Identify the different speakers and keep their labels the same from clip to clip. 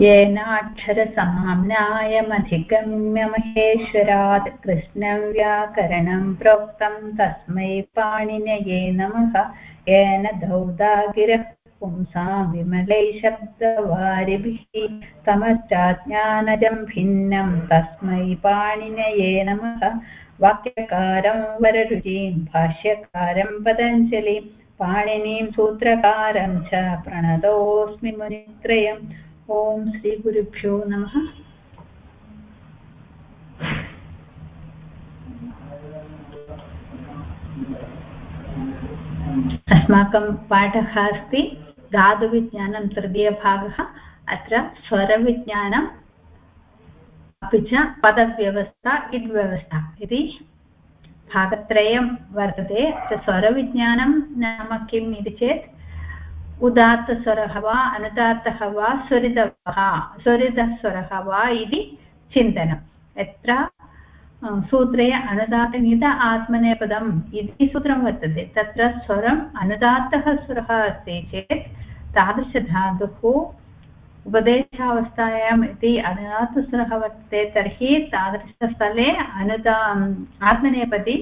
Speaker 1: येनाक्षरसमाम्नायमधिगम्य महेश्वरात् कृष्णं व्याकरणं प्रोक्तं तस्मै पाणिनये नमः। येन धौदागिरः पुंसां विमलै शब्दवारिभिः तमश्चाज्ञानजं भिन्नं तस्मै पाणिनये नमः। वाक्यकारं वररुचिं, भाष्यकारं पतञ्जलिं, पाणिनीं सूत्रकारं च प्रणतोऽस्मि मुनित्रयम्। ॐ श्रीगुरुभ्यो नमः। अस्माकं पाठः अस्ति धातुविज्ञानं तृतीयभागः अत्र स्वरविज्ञानम्, अपि च पदव्यवस्था इड्व्यवस्था इति भागत्रयं वर्तते। स्वरविज्ञानं नाम किम् इति चेत् उदात्तस्वरः वा, अनुदात्तः वा, स्वरितः स्वरितस्वरः वा इति चिन्तनं। यत्र सूत्रे अनुदातनित आत्मनेपदम् इति सूत्रं वर्तते। तत्र स्वरम् अनुदात्तः स्वरः अस्ति चेत् तादृशधातुः उपदेशावस्थायाम् इति अनुदातस्वरः वर्तते, तर्हि तादृशस्थले अनुदा आत्मनेपदी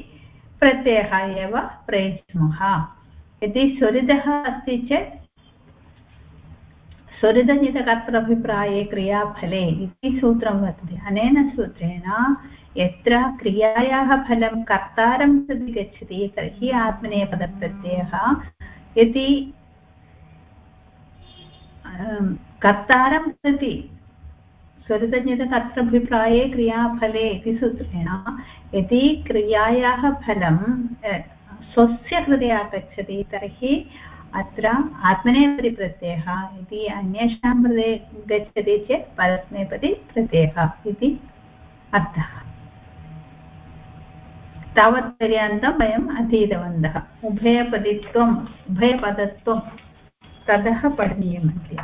Speaker 1: प्रत्ययः एव प्रयुज्मः। यदि स्वरितः अस्ति चेत् स्वरितनितकर्तृभिप्राये क्रियाफले इति सूत्रं वर्तते। अनेन सूत्रेण यत्र क्रियायाः फलं कर्तारं प्रति गच्छति, तर्हि आत्मनेपदप्रत्ययः यदि कर्तारं प्रति स्वरितज्ञतकर्तृभिप्राये क्रियाफले इति सूत्रेण यदि क्रियायाः फलं स्वस्य कृते आगच्छति तर्हि अत्र आत्मनेपदी प्रत्ययः इति अन्येषां कृते गच्छति चेत् परस्मैपदी प्रत्ययः इति अर्थः। तावत्पर्यन्तं वयम् अधीतवन्तः। उभयपदित्वम् उभयपदत्वं ततः पठनीयमस्ति।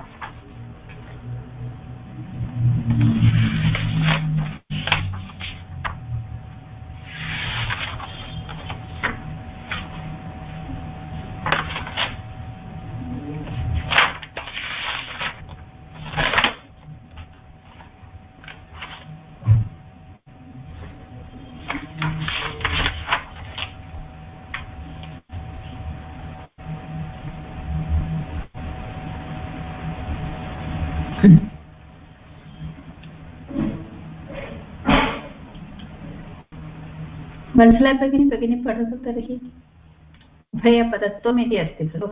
Speaker 1: वत्सला भगिनी भगिनी पठतु तर्हि। उभयपदत्वम् इति अस्ति खलु।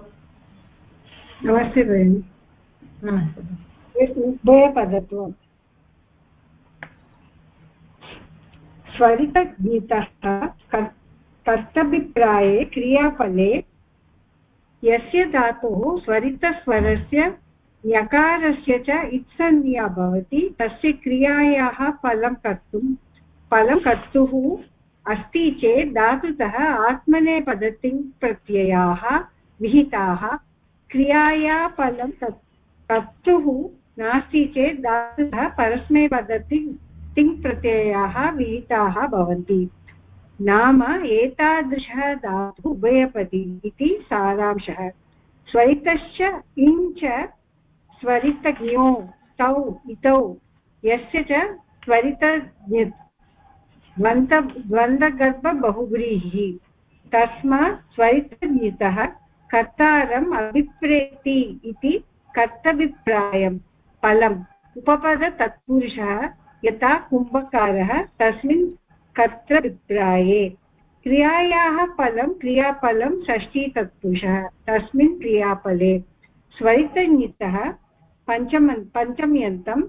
Speaker 2: नमस्ते भगिनि। नमस्ते। उभयपदत्वम् स्वरितगीतः कर्तभिप्राये क्रियाफले यस्य धातुः स्वरितस्वरस्य ञकारस्य च इत्संज्ञा भवति तस्य क्रियायाः फलं कर्तुं फलं कर्तुः अस्ति चेत् धातुतः आत्मनेपदतिङ् प्रत्ययाः, विहिताः क्रियाया फलं कर्तुः नास्ति चेत् धातुतः परस्मैपदतिङ् तिङ् प्रत्ययाः, विहिताः भवन्ति। नाम एतादृशः धातुः उभयपदी इति सारांशः। स्वरितश्च इञ्च स्वरितज्ञो, तौ, इतौ, यस्य च स्वरित द्वन्द द्वन्द्वगर्भबहुव्रीहिः तस्मात् स्वरितनितः कर्तारम् अभिप्रेति इति कर्तभिप्रायं फलम्। उपपदतत्पुरुषः यथा कुम्भकारः तस्मिन् कर्तृभिप्राये क्रियायाः फलं क्रियाफलं षष्ठीतत्पुरुषः तस्मिन् क्रियाफले। स्वरितनितः पञ्चम पञ्चम्यन्तं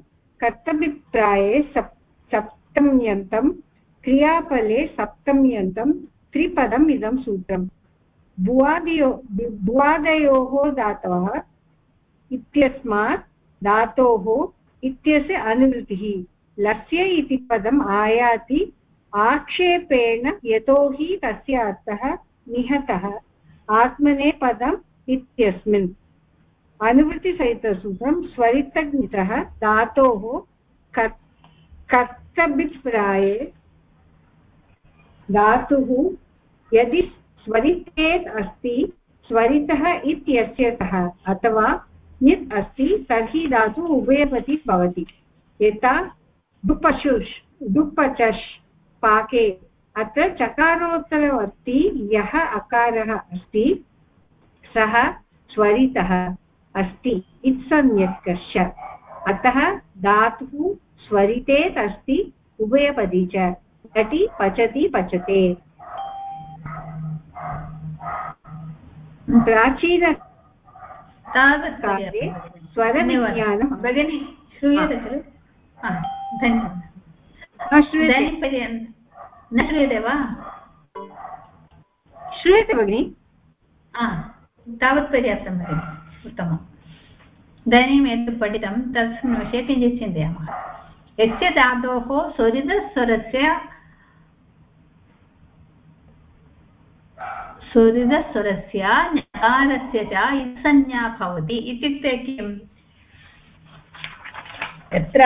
Speaker 2: कर्तभिप्राये सप्, सप्तम्यन्तं क्रियाफले सप्तम्यन्तं त्रिपदम् इदं सूत्रम्। भुवादियो भुवादयोः धातवः इत्यस्मात् धातोः इत्यस्य अनुवृत्तिः। लस्य इति पदम् आयाति, आक्षेपेण यतोहि तस्य अर्थः निहतः। आत्मनेपदम् इत्यस्मिन्। अनुवृत्तिसहितसूत्रं स्वरितज्ञितः धातोः कर्तभिप्राये धातुः यदि स्वरितेत् अस्ति, स्वरितः इत्यस्य सः, अथवा ञित् अस्ति, तर्हि धातु उभयपति भवति। यथा डुपशुष् डुपचष् पाके अत्र चकारोत्तरवर्ति यः अकारः अस्ति, सः स्वरितः अस्ति इत्संज्ञकश्च अतः धातुः स्वरितेत् अस्ति, उभयपदी च। घटि पचति पचते। प्राचीन
Speaker 1: तावत्काले
Speaker 2: स्वरविज्ञानं।
Speaker 1: भगिनी श्रूयते खलु? धन्यवादः। इदानीं न श्रूयते वा?
Speaker 2: श्रूयते भगिनि।
Speaker 1: तावत् पर्याप्तं भगिनि उत्तमम्। इदानीम् एतत् पठितं तस्मिन् विषये किञ्चित् चिन्तयामः। यस्य धातोः स्वरितस्वरस्य स्वरितस्वरस्य ञकारस्य च संज्ञा भवति इत्युक्ते किम्? यत्र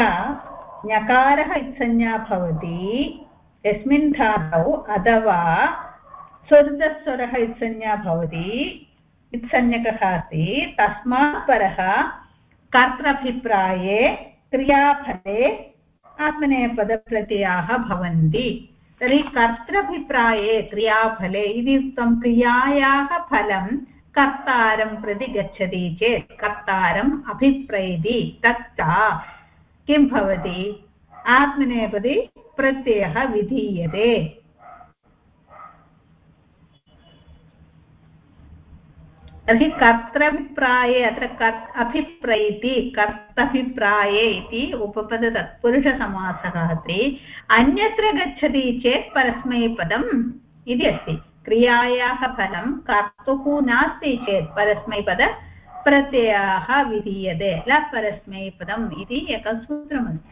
Speaker 1: ञकारः इत्संज्ञा भवति, यस्मिन् धातौ अथवा स्वरितस्वरः इत्संज्ञा भवति, इत्संज्ञकः अस्ति, तस्मात् परः कर्तृभिप्राये क्रियाफले आत्मनेपदप्रत्ययाः भवन्ति। तर्हि कर्तृभिप्राये क्रियाफले इति उक्तं क्रियायाः फलं कर्तारं प्रति गच्छति चेत् कर्तारम् अभिप्रैति तत्ता। किं भवति? आत्मनेपदि प्रत्ययः विधीयते। तर्हि कर्तृभिप्राये अत्र कर् अभिप्रैति, कर्तभिप्राये इति उपपदतत्पुरुषसमासः अस्ति। अन्यत्र गच्छति चेत् परस्मैपदम् इति अस्ति। क्रियायाः फलं कर्तुः नास्ति चेत् परस्मैपद प्रत्ययाः विधीयते। ल, परस्मैपदम् इति एकं सूत्रमस्ति।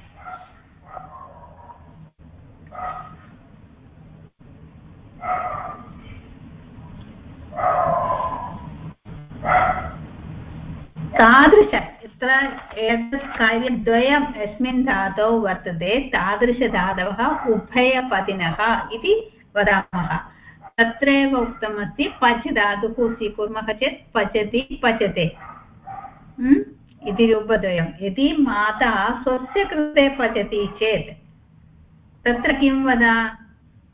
Speaker 1: तादृश यत्र एतत् कार्यद्वयं यस्मिन् धातौ वर्तते, तादृशधातवः उभयपदिनः इति वदामः। तत्रैव उक्तमस्ति पच् धातुः स्वीकुर्मः चेत् पचति, पचते। इति रूपद्वयं यदि माता स्वस्य कृते पचति चेत्, तत्र किं वदा,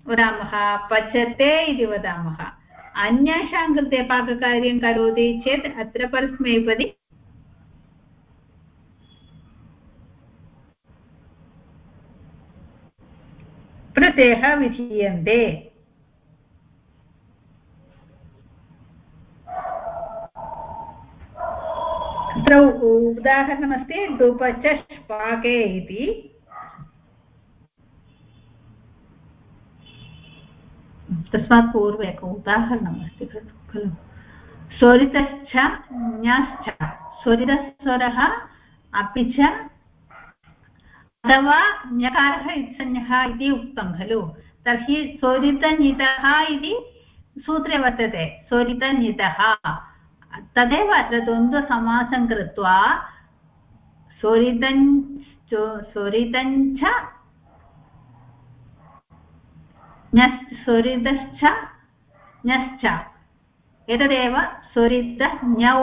Speaker 1: वदामः? पचते इति वदामः। अन्येषां कृते पाककार्यं करोति चेत् अत्र परस्मैपदि प्रत्ययः विधीयन्ते। अत्र उदाहरणमस्ति डुपचष् पाके इति। तस्मात् पूर्वे एकम् उदाहरणम् अस्ति खलु स्वरितश्च ञश्च स्वरितस्वरः अपि च अथवा ञकारः इत्संज्ञः इति उक्तं खलु। तर्हि स्वरितनितः इति सूत्रे वर्तते। स्वरितनितः। तदेव अत्र द्वन्द्वसमासं कृत्वा स्वरितं स्वरितञ्च ञस् स्वरितश्च ञश्च एतदेव स्वरितज्ञौ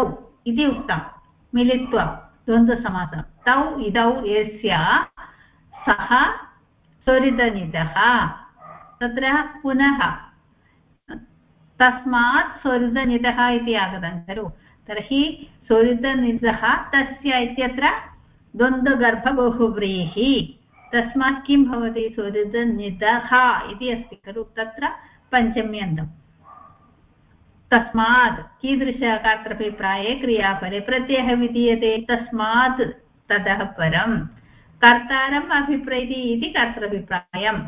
Speaker 1: इति उक्तं मिलित्वा द्वन्द्वसमासं तौ इदौ यस्य सः स्वरितनितः तत्र पुनः तस्मात् स्वरितनितः इति आगतं खलु तर्हि स्वरितनितः तस्य इत्यत्र द्वन्द्वगर्भबहुव्रीहि तस्मात् किं भवति स्वरितनितः इति अस्ति खलु तत्र पञ्चम्यन्तम् तस्मात् कीदृशकर्तृभिप्राये क्रियाफले प्रत्ययः विधीयते। तस्मात् ततः परं कर्तारम् अभिप्रैति इति कर्तृभिप्रायम्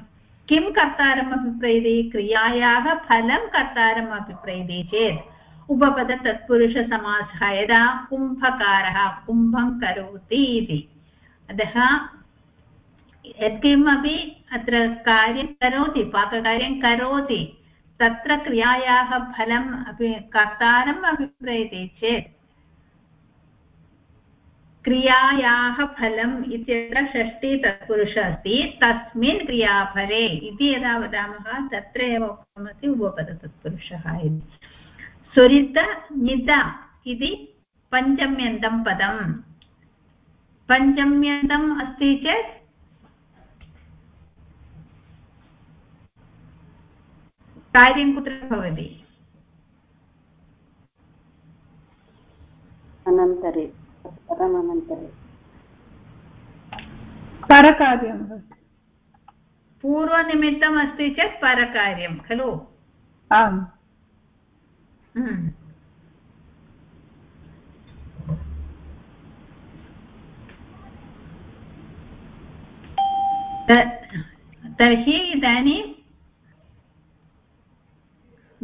Speaker 1: किं कर्तारम् अभिप्रैति क्रियायाः फलं कर्तारम् अभिप्रैति चेत्। उपपदतत्पुरुषसमासः यदा कुम्भकारः कुम्भं करोति इति। अतः यत्किमपि अत्र कार्यं करोति, पाककार्यं करोति, तत्र क्रियायाः फलम् अपि, कर्तारम् अभिप्रयते चेत् क्रियायाः फलम् इत्यत्र षष्ठी तत्पुरुष अस्ति, तस्मिन् क्रियाफले इति यदा वदामः तत्र एव उक्तमस्ति उपपदतत्पुरुषः इति। स्वरित नित इति पञ्चम्यन्तं पदम्। पञ्चम्यन्तम् अस्ति चेत् कार्यं कुत्र भवति?
Speaker 3: अनन्तरे परमनन्तरे
Speaker 4: परकार्यं
Speaker 1: पूर्वनिमित्तम् अस्ति चेत् परकार्यं खलु?
Speaker 4: आम्।
Speaker 1: हम्म। तर्हि इदानीं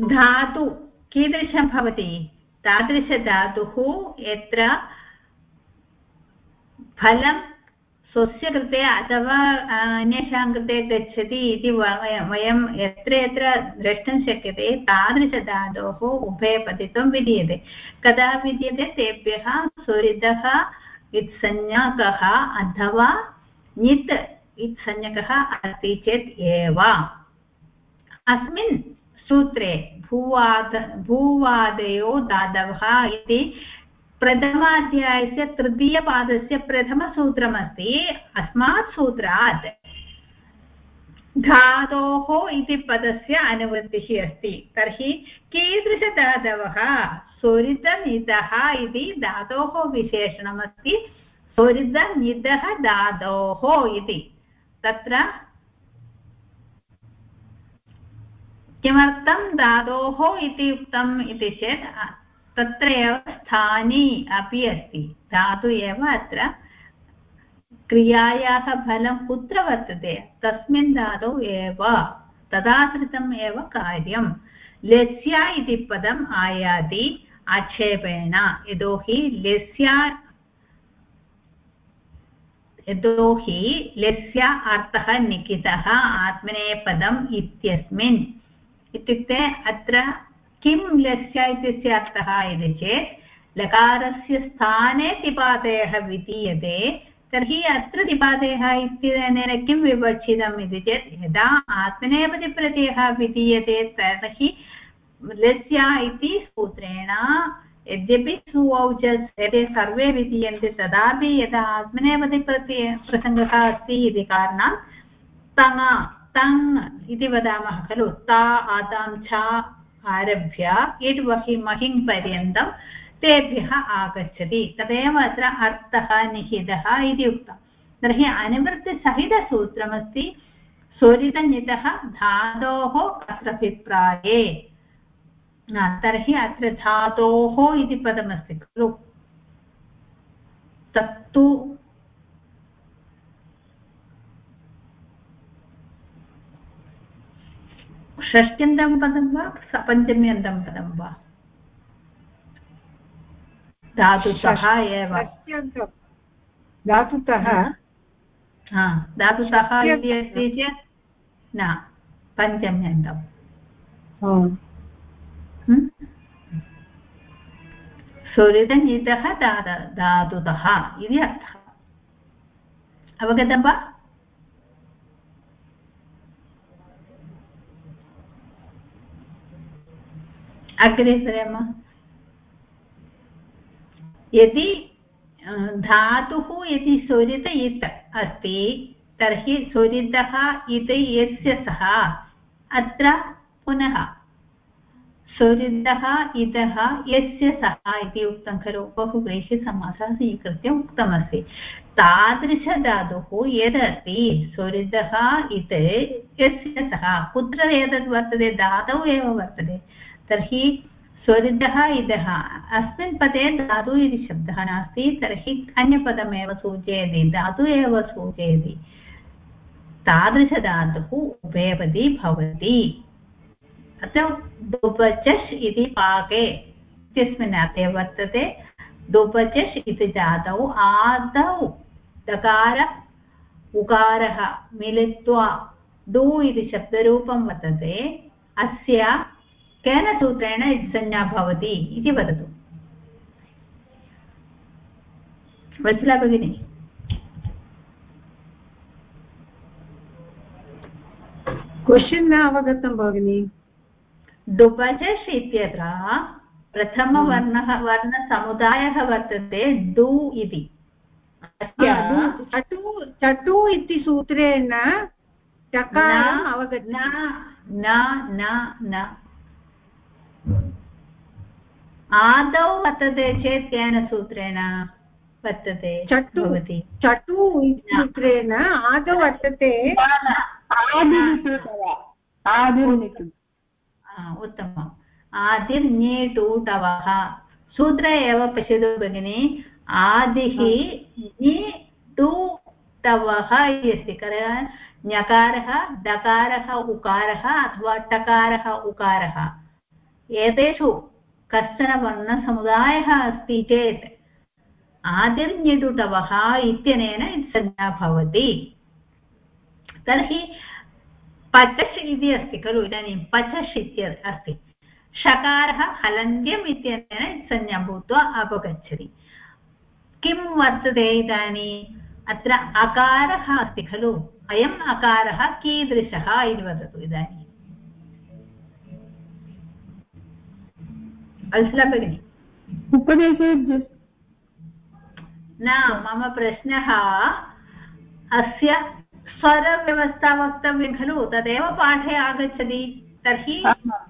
Speaker 1: धातु कीदृशं भवति? तादृशधातुः यत्र फलं स्वस्य कृते अथवा अन्येषां कृते गच्छति इति वयं यत्र यत्र द्रष्टुं शक्यते, तादृशधातोः उभयपतित्वं विधीयते। कदा विद्यते तेभ्यः सुरितः इत्संज्ञकः अथवा नित् इत्संज्ञकः अस्ति चेत् एव। अस्मिन् सूत्रे, भूवाद, भूवादयो दातवः इति प्रथमाध्यायस्य तृतीयपादस्य प्रथमसूत्रमस्ति, अस्मात् सूत्रात्। धातोः इति पदस्य अनुवृत्तिः अस्ति। तर्हि कीदृशधातवः सुरितनितः इति धातोः विशेषणमस्ति। सुरितनितः धातोः इति। तत्र किमर्थं धातोः इति उक्तम् इति चेत् तत्र एव स्थानी अपि अस्ति। धातु एव अत्र क्रियायाः फलं कुत्र वर्तते? तस्मिन् धातौ एव, तदाश्रितम् एव कार्यं लस्या इति पदम् आयाति आक्षेपेण। यतोहि लस्या, यतोहि लस्य अर्थः निखितः आत्मनेपदम् इत्यस्मिन्। इत्युक्ते अत्र किं लस्य इत्यस्य अर्थः इति चेत्, लकारस्य स्थाने तिपादयः विधीयते, तर्हि अत्र तिपादयः इत्यनेन किं विवक्षितम् इति चेत्, यदा आत्मनेपदिप्रत्ययः विधीयते, तर्हि लस्य इति सूत्रेण यद्यपि सुऔचस् एते सर्वे विधीयन्ते, तदापि यदा आत्मनेपदिप्रत्यय प्रसङ्गः अस्ति इति कारणात् तङ तङ् इति वदामः खलु। ता, आतां, च आरभ्य इट् वहि महिङ् पर्यन्तं तेभ्यः आगच्छति। तदेव अत्र अर्थः, निहितः इति उक्तं। तर्हि अनुवृत्तिसहितसूत्रमस्ति स्वरितनितः धातोः कस्रभिप्राये तर्हि अत्र धातोः इति पदमस्ति खलु। तत्तु षष्ट्यन्तं पदं वा पञ्चम्यन्तं पदं वा? धातुतः एव।
Speaker 2: धातुतः
Speaker 1: धातुतः इति अस्ति चेत् न पञ्चम्यन्तम् सुरितनितः धातुतः इति अर्थः। अवगतं वा? अग्रे यदि धातुः यदि स्वरित इत् अस्ति, तर्हि स्वरितः इति यस्य सः, अत्र पुनः स्वरितः इतः यस्य सः इति उक्तं खलु। बहुव्रीहिसमासः स्वीकृत्य उक्तमस्ति। तादृशधातुः यदस्ति स्वरितः इत् यस्य सः कुत्र एतद् वर्तते, धातौ एव वर्तते। तर्हि स्वरितः इतः अस्मिन् पदे धातु इति शब्दः नास्ति, तर्हि अन्यपदमेव सूचयति, धातु एव सूचयति। तादृशधातुः उभयपदी भवति। अत्र दुपचष् इति पाके इत्यस्मिन् अर्थे वर्तते। दुपचष् इति धातौ आदौ दकार उकारः मिलित्वा डु इति शब्दरूपं वर्तते। अस्य केन सूत्रेण संज्ञा भवति इति वदतु। वत्सला भगिनि।
Speaker 2: क्वशन् न अवगतं भगिनि।
Speaker 1: डुबजस् इत्यत्र प्रथमवर्णः वर्णसमुदायः वर्तते डु इति।
Speaker 2: चटु चटु इति सूत्रेण चकारम्
Speaker 1: न न न। आदौ वर्तते चेत् केन सूत्रेण वर्तते
Speaker 2: चटु
Speaker 1: भवति?
Speaker 2: चटु इति सूत्रेण आदौ वर्तते
Speaker 4: आदिर्निटुटव आदिर्निटु
Speaker 1: आ, उत्तमम्। आदिर्निटूटवः सूत्रे एव पश्यतु भगिनि। आदिः निटूटवः इति। अस्ति कर ञकारः डकारः उकारः अथवा टकारः उकारः। एतेषु कश्चन वर्णसमुदायः अस्ति चेत् आदिर्निटुटवः इत्यनेन संज्ञा भवति। तर्हि पचश् इति अस्ति खलु, इदानीं पचश् इति अस्ति। षकारः हलन्त्यम् इत्यनेन संज्ञा भूत्वा अपगच्छति। किं वर्तते इदानीम् अत्र अकारः अस्ति खलु, अयम् अकारः कीदृशः इति वदतु इदानीम् अल्सला भगिनि
Speaker 4: उपदेशे
Speaker 1: न मम प्रश्नः अस्य स्वरव्यवस्था वक्तव्यं खलु? तदेव पाठे आगच्छति। तर्हि।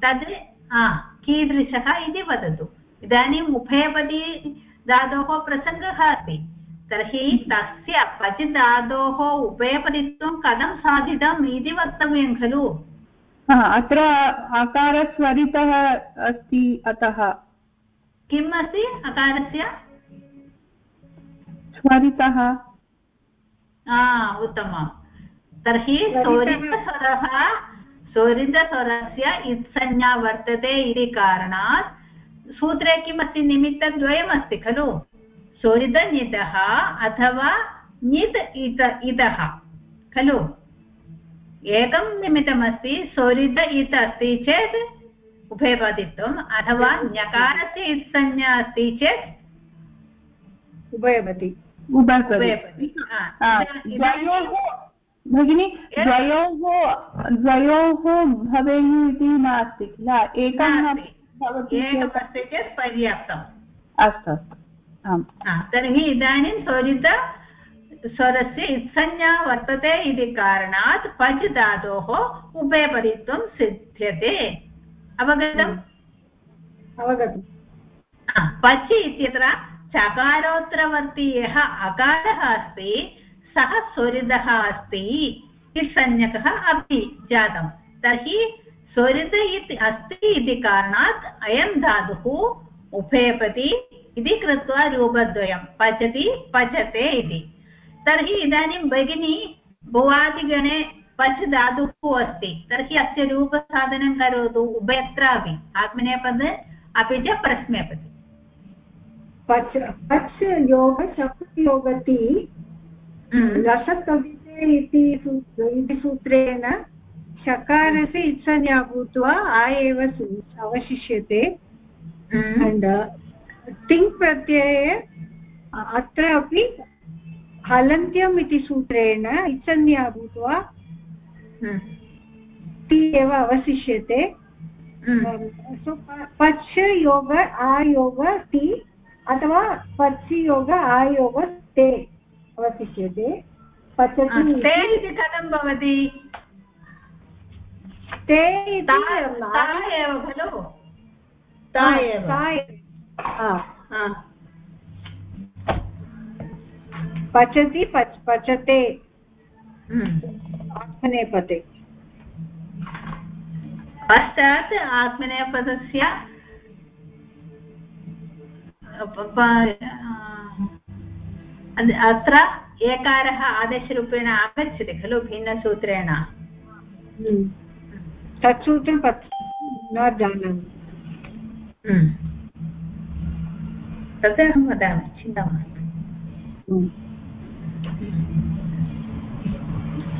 Speaker 1: तद् हा, कीदृशः इति वदतु। इदानीम् उभयपदी धातोः प्रसङ्गः अस्ति। तर्हि तस्य पच् धातोः उभयपदित्वं कथं साधितम् इति वक्तव्यं खलु?
Speaker 4: अत्र आकारस्वरितः अस्ति अतः।
Speaker 1: किम् अस्ति अकारस्य
Speaker 4: स्वरितः।
Speaker 1: उत्तमम्। तर्हि स्वरितस्वरः स्वरितस्वरस्य इत्संज्ञा वर्तते इति कारणात् सूत्रे किमस्ति? निमित्तद्वयमस्ति खलु। स्वरितनितः अथवा नित् इत इतः खलु। एकं निमित्तमस्ति स्वरित इत् अस्ति चेत् उभयपदित्वम् अथवा ञकारस्य इत्संज्ञा अस्ति चेत्
Speaker 2: उभयपति।
Speaker 1: इदानीं
Speaker 4: द्वयोः भगिनि द्वयोः द्वयोः भवेयुः इति नास्ति किल? एकं भवति चेत्?
Speaker 1: पर्याप्तम्।
Speaker 4: अस्तु अस्तु। आम्।
Speaker 1: तर्हि इदानीं स्वरित स्वरस्य इत्संज्ञा वर्तते इति कारणात् पज् धातोः उभयपदित्वं सिद्ध्यते। अवगतम्?
Speaker 2: अवगतम्।
Speaker 1: पच् इत्यत्र चकारोत्तरवर्ती यः अकारः अस्ति सः स्वरितः अस्ति इत्संज्ञकः अपि जातं। तर्हि स्वरित इति अस्ति इति कारणात् अयं धातुः उभयपति इति कृत्वा रूपद्वयं पचति पचते इति। तर्हि इदानीं भगिनी भुवादिगणे पच् धातुः अस्ति। तर्हि अस्य रूपसाधनं करोतु उभयत्रापि आत्मनेपद अपि च प्रश्नेपदि
Speaker 2: पच् पच् योग शप् योगति रसतदिते इति इति सूत्रेण शकारस्य इत्संज्ञा भूत्वा आ एव अवशिष्यते। अण्ड् तिङ् प्रत्यये अत्र अपि हलन्त्यम् इति सूत्रेण इत्संज्ञा भूत्वा ति एव अवशिष्यते। सो पच् योग आयोग ति अथवा पच् योग आयोग ते अवशिष्यते। पचति
Speaker 1: ते इति। कथं भवति?
Speaker 2: ता
Speaker 1: एव खलु?
Speaker 2: पचति पच पचते
Speaker 1: हम्म।
Speaker 2: आत्मनेपदे
Speaker 1: पश्चात् आत्मनेपदस्य अत्र एकारः आदेशरूपेण आगच्छति खलु भिन्नसूत्रेण
Speaker 2: हम्म। तत् सूत्रं पत् न जानामि
Speaker 1: हम्म। तत् अहं वदामि चिन्ता मास्तु।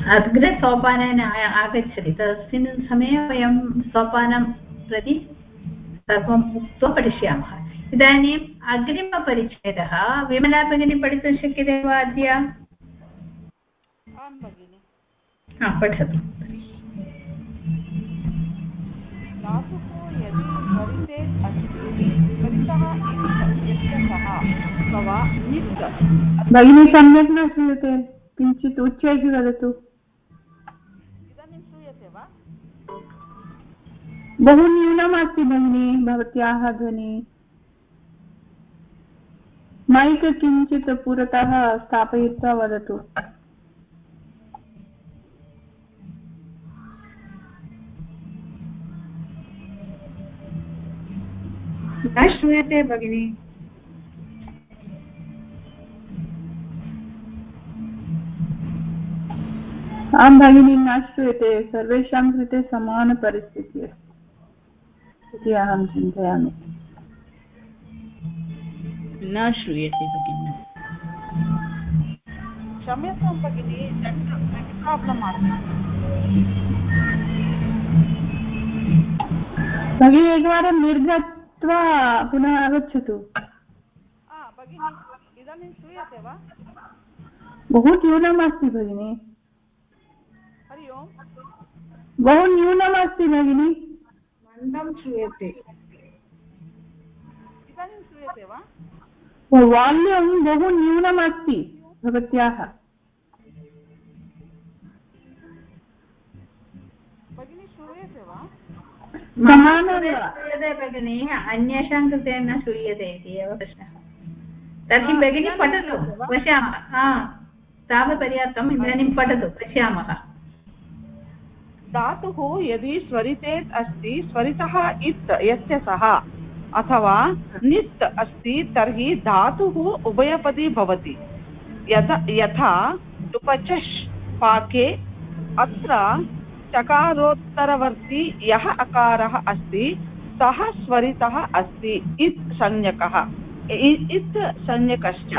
Speaker 1: अग्रे सोपानेन आगच्छति। तस्मिन् समये वयं सोपानं प्रति सर्वम् उक्त्वा पठिष्यामः। इदानीम् अग्रिमपरिच्छेदः। विमला भगिनी पठितुं शक्यते वा अद्य? हा पठतु।
Speaker 5: धातुः यदि अथवा नित्
Speaker 4: भगिनी सम्यक् न श्रूयते किञ्चित् उच्चैः वदतु
Speaker 5: इदानीं श्रूयते वा
Speaker 4: बहु न्यूनम् अस्ति भगिनी भवत्याः ध्वनि मैक् किञ्चित् पुरतः स्थापयित्वा वदतु
Speaker 2: न श्रूयते भगिनि
Speaker 4: आं भगिनी न श्रूयते सर्वेषां कृते समानपरिस्थितिः अस्ति। इति अहं चिन्तयामि।
Speaker 6: न श्रूयते भगिनि।
Speaker 5: क्षम्यतां भगिनि नेट् प्राब्लम् आसीत्।
Speaker 4: भगिनी एकवारं निर्गत्वा पुनः आगच्छतु।
Speaker 5: भगिनि इदानीं श्रूयते वा?
Speaker 4: बहु न्यूनम् अस्ति भगिनि। बहु न्यूनम् अस्ति भगिनि।
Speaker 2: मन्दं श्रूयते।
Speaker 5: इदानीं श्रूयते वा?
Speaker 4: वाल्यूम् बहु न्यूनम् अस्ति भवत्याः।
Speaker 5: भगिनि श्रूयते वा?
Speaker 1: श्रूयते भगिनि। अन्येषां कृते न श्रूयते इति एव प्रश्नः। तर्हि
Speaker 5: हा,
Speaker 1: भगिनी पठतु। पश्यामः। तावत् पर्याप्तम्। इदानीं पठतु। पश्यामः।
Speaker 5: धातुः यदि स्वरितेत् अस्ति, स्वरितः इत्, यस्य सः, अथवा नित् अस्ति, तर्हि धातुः उभयपदी भवति। यथ, यथा टुपचष् पाके अत्र चकारोत्तरवर्ती यः अकारः अस्ति, सः स्वरितः अस्ति, इत् संज्ञकः इत् संज्ञकश्च।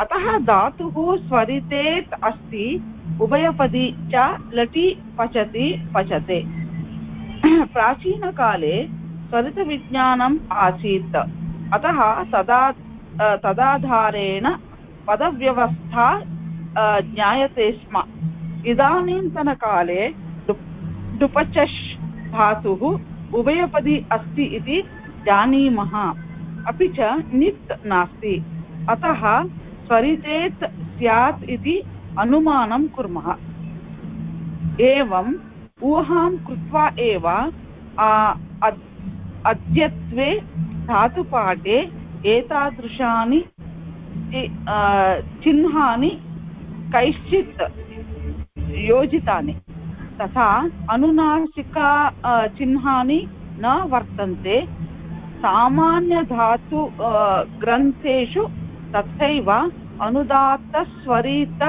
Speaker 5: अतः धातुः स्वरितेत् अस्ति उभयपदी च लटि पचति पचते। प्राचीनकाले स्वरितविज्ञानम् आसीत्। अतः तदा तदाधारेण पदव्यवस्था ज्ञायते स्म। इदानीन्तनकाले डुपचष् धातुः उभयपदी अस्ति इति जानीमः। अपि च नित् नास्ति। अतः स्वरितेत् स्यात् इति अनुमानं कुर्मः। एवम् ऊहां कृत्वा एव अद्यत्वे धातुपाठे एतादृशानि चिह्नानि कैश्चित् योजितानि, तथा अनुनासिका चिह्नानि न वर्तन्ते। सामान्यधातु ग्रन्थेषु तथैव अनुदात्तस्वरित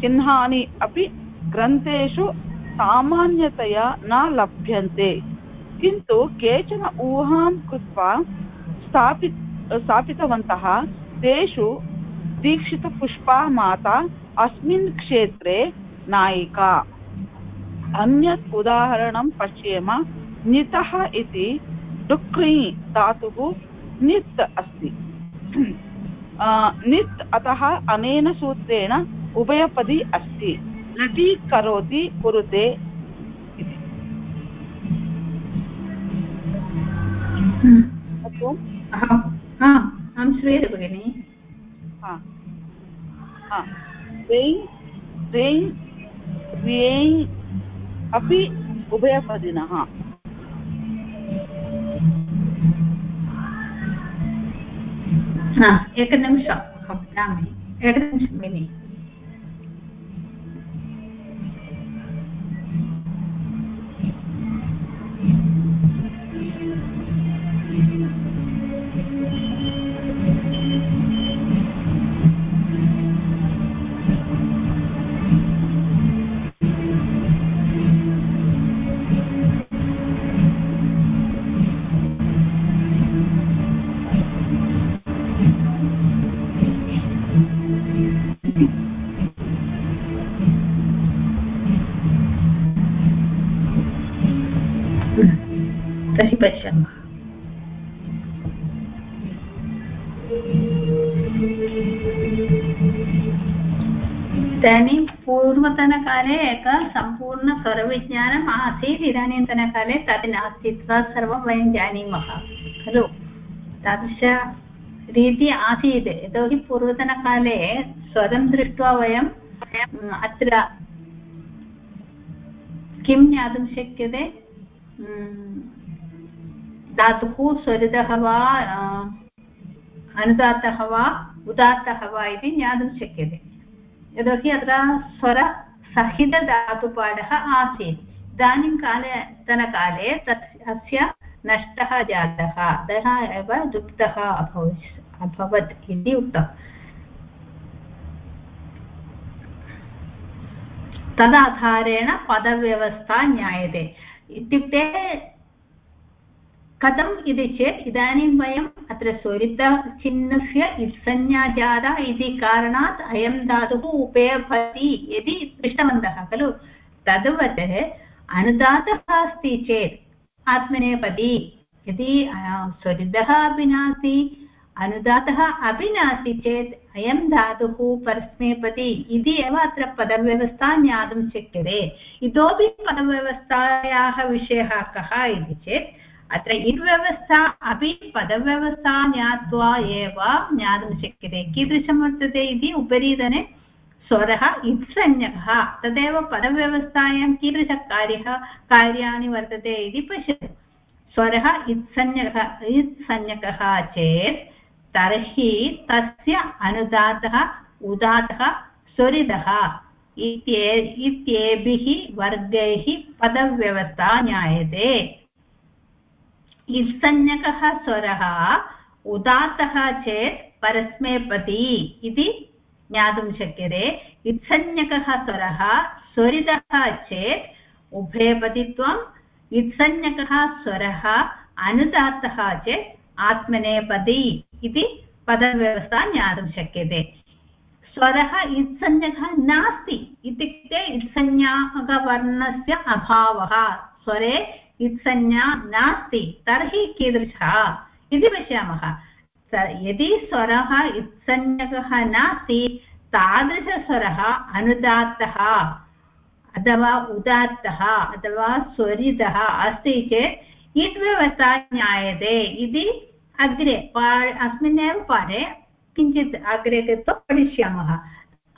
Speaker 5: चिह्नानि अपि ग्रन्थेषु सामान्यतया न लभ्यन्ते। किन्तु केचन ऊहां कृत्वा स्थापि स्थापितवन्तः, तेषु दीक्षितपुष्पा माता अस्मिन् क्षेत्रे नायिका। अन्यत् उदाहरणं पश्येम, नितः इति डुक्री धातुः नित् अस्ति। नित् अतः अनेन सूत्रेण उभयपदी अस्ति। लटी करोति कुरुते इति। ओम्
Speaker 1: अहं हा श्रूयते भगिनि।
Speaker 5: हा हा। रेञ् अपि उभयपदिनः।
Speaker 1: हा एकनिमिषम् अहं वदामि। एकनिमिषं भगिनि। पूर्वतनकाले एकं सम्पूर्णस्वरविज्ञानम् आसीत् इदानीन्तनकाले तत् नास्ति तत् सर्वं वयं जानीमः खलु तादृश रीति आसीत् यतोहि पूर्वतनकाले स्वरं दृष्ट्वा वयं अत्र किं ज्ञातुं शक्यते धातुः स्वरितः वा अनुदात्तः वा उदात्तः वा इति ज्ञातुं शक्यते यतोहि अत्र स्वरसहितधातुपाठः आसीत्. इदानीं काले, तनकाले तस्य अस्य नष्टः जातः। अतः एव लुप्तः अभवत् अभवत् इति उक्तम् तदाधारेण पदव्यवस्था ज्ञायते। इत्युक्ते कथम् इति चेत् इदानीं वयम् अत्र स्वरितचिह्नस्य इत्संज्ञा जाता इति कारणात् अयं धातुः उपयोगति इति दृष्टवन्तः, खलु? तद्वत् अनुदातः अस्ति चेत् आत्मनेपदी यदि स्वरितः अपि नास्ति, अनुदातः अपि नास्ति चेत् अयं धातुः परस्मैपदी इति एव अत्र पदव्यवस्था ज्ञातुं शक्यते। इतोपि पदव्यवस्थायाः विषयः कः इति चेत् अत्र इड्व्यवस्था अपि पदव्यवस्था ज्ञात्वा एव ज्ञातुं शक्यते। कीदृशं वर्तते इति उपरितने स्वरः इत्संज्ञकः। तदेव पदव्यवस्थायां कीदृशकार्यः कार्याणि वर्तते इति पश्यतु। स्वरः इत्संज्ञकः इत्संज्ञकः चेत् तर्हि तस्य अनुदातः, उदातः, स्वरितः इत्ये, इत्येभिः वर्गैः पदव्यवस्था ज्ञायते। इत्संज्ञकः स्वरः, उदात्तः चेत् परस्मैपदी इति ज्ञातुं शक्यते। इत्संज्ञकः स्वरः, स्वरितः चेत् उभयपदित्वम् इत्संज्ञकः स्वरः, अनुदात्तः चेत् आत्मनेपदी इति पदव्यवस्था ज्ञातुं शक्यते। स्वरः इत्संज्ञकः नास्ति इत्युक्ते इत्संज्ञाकवर्णस्य अभावः। स्वरे इत्संज्ञा नास्ति, तर्हि कीदृशः? इति पश्यामः। यदि स्वरः इत्संज्ञकः नास्ति, तादृशस्वरः अनुदात्तः अथवा उदात्तः अथवा स्वरितः अस्ति चेत् इट् व्यवस्था ज्ञायते इति अग्रे पा अस्मिन्नेव पाठे किञ्चित् अग्रे गत्वा पठिष्यामः।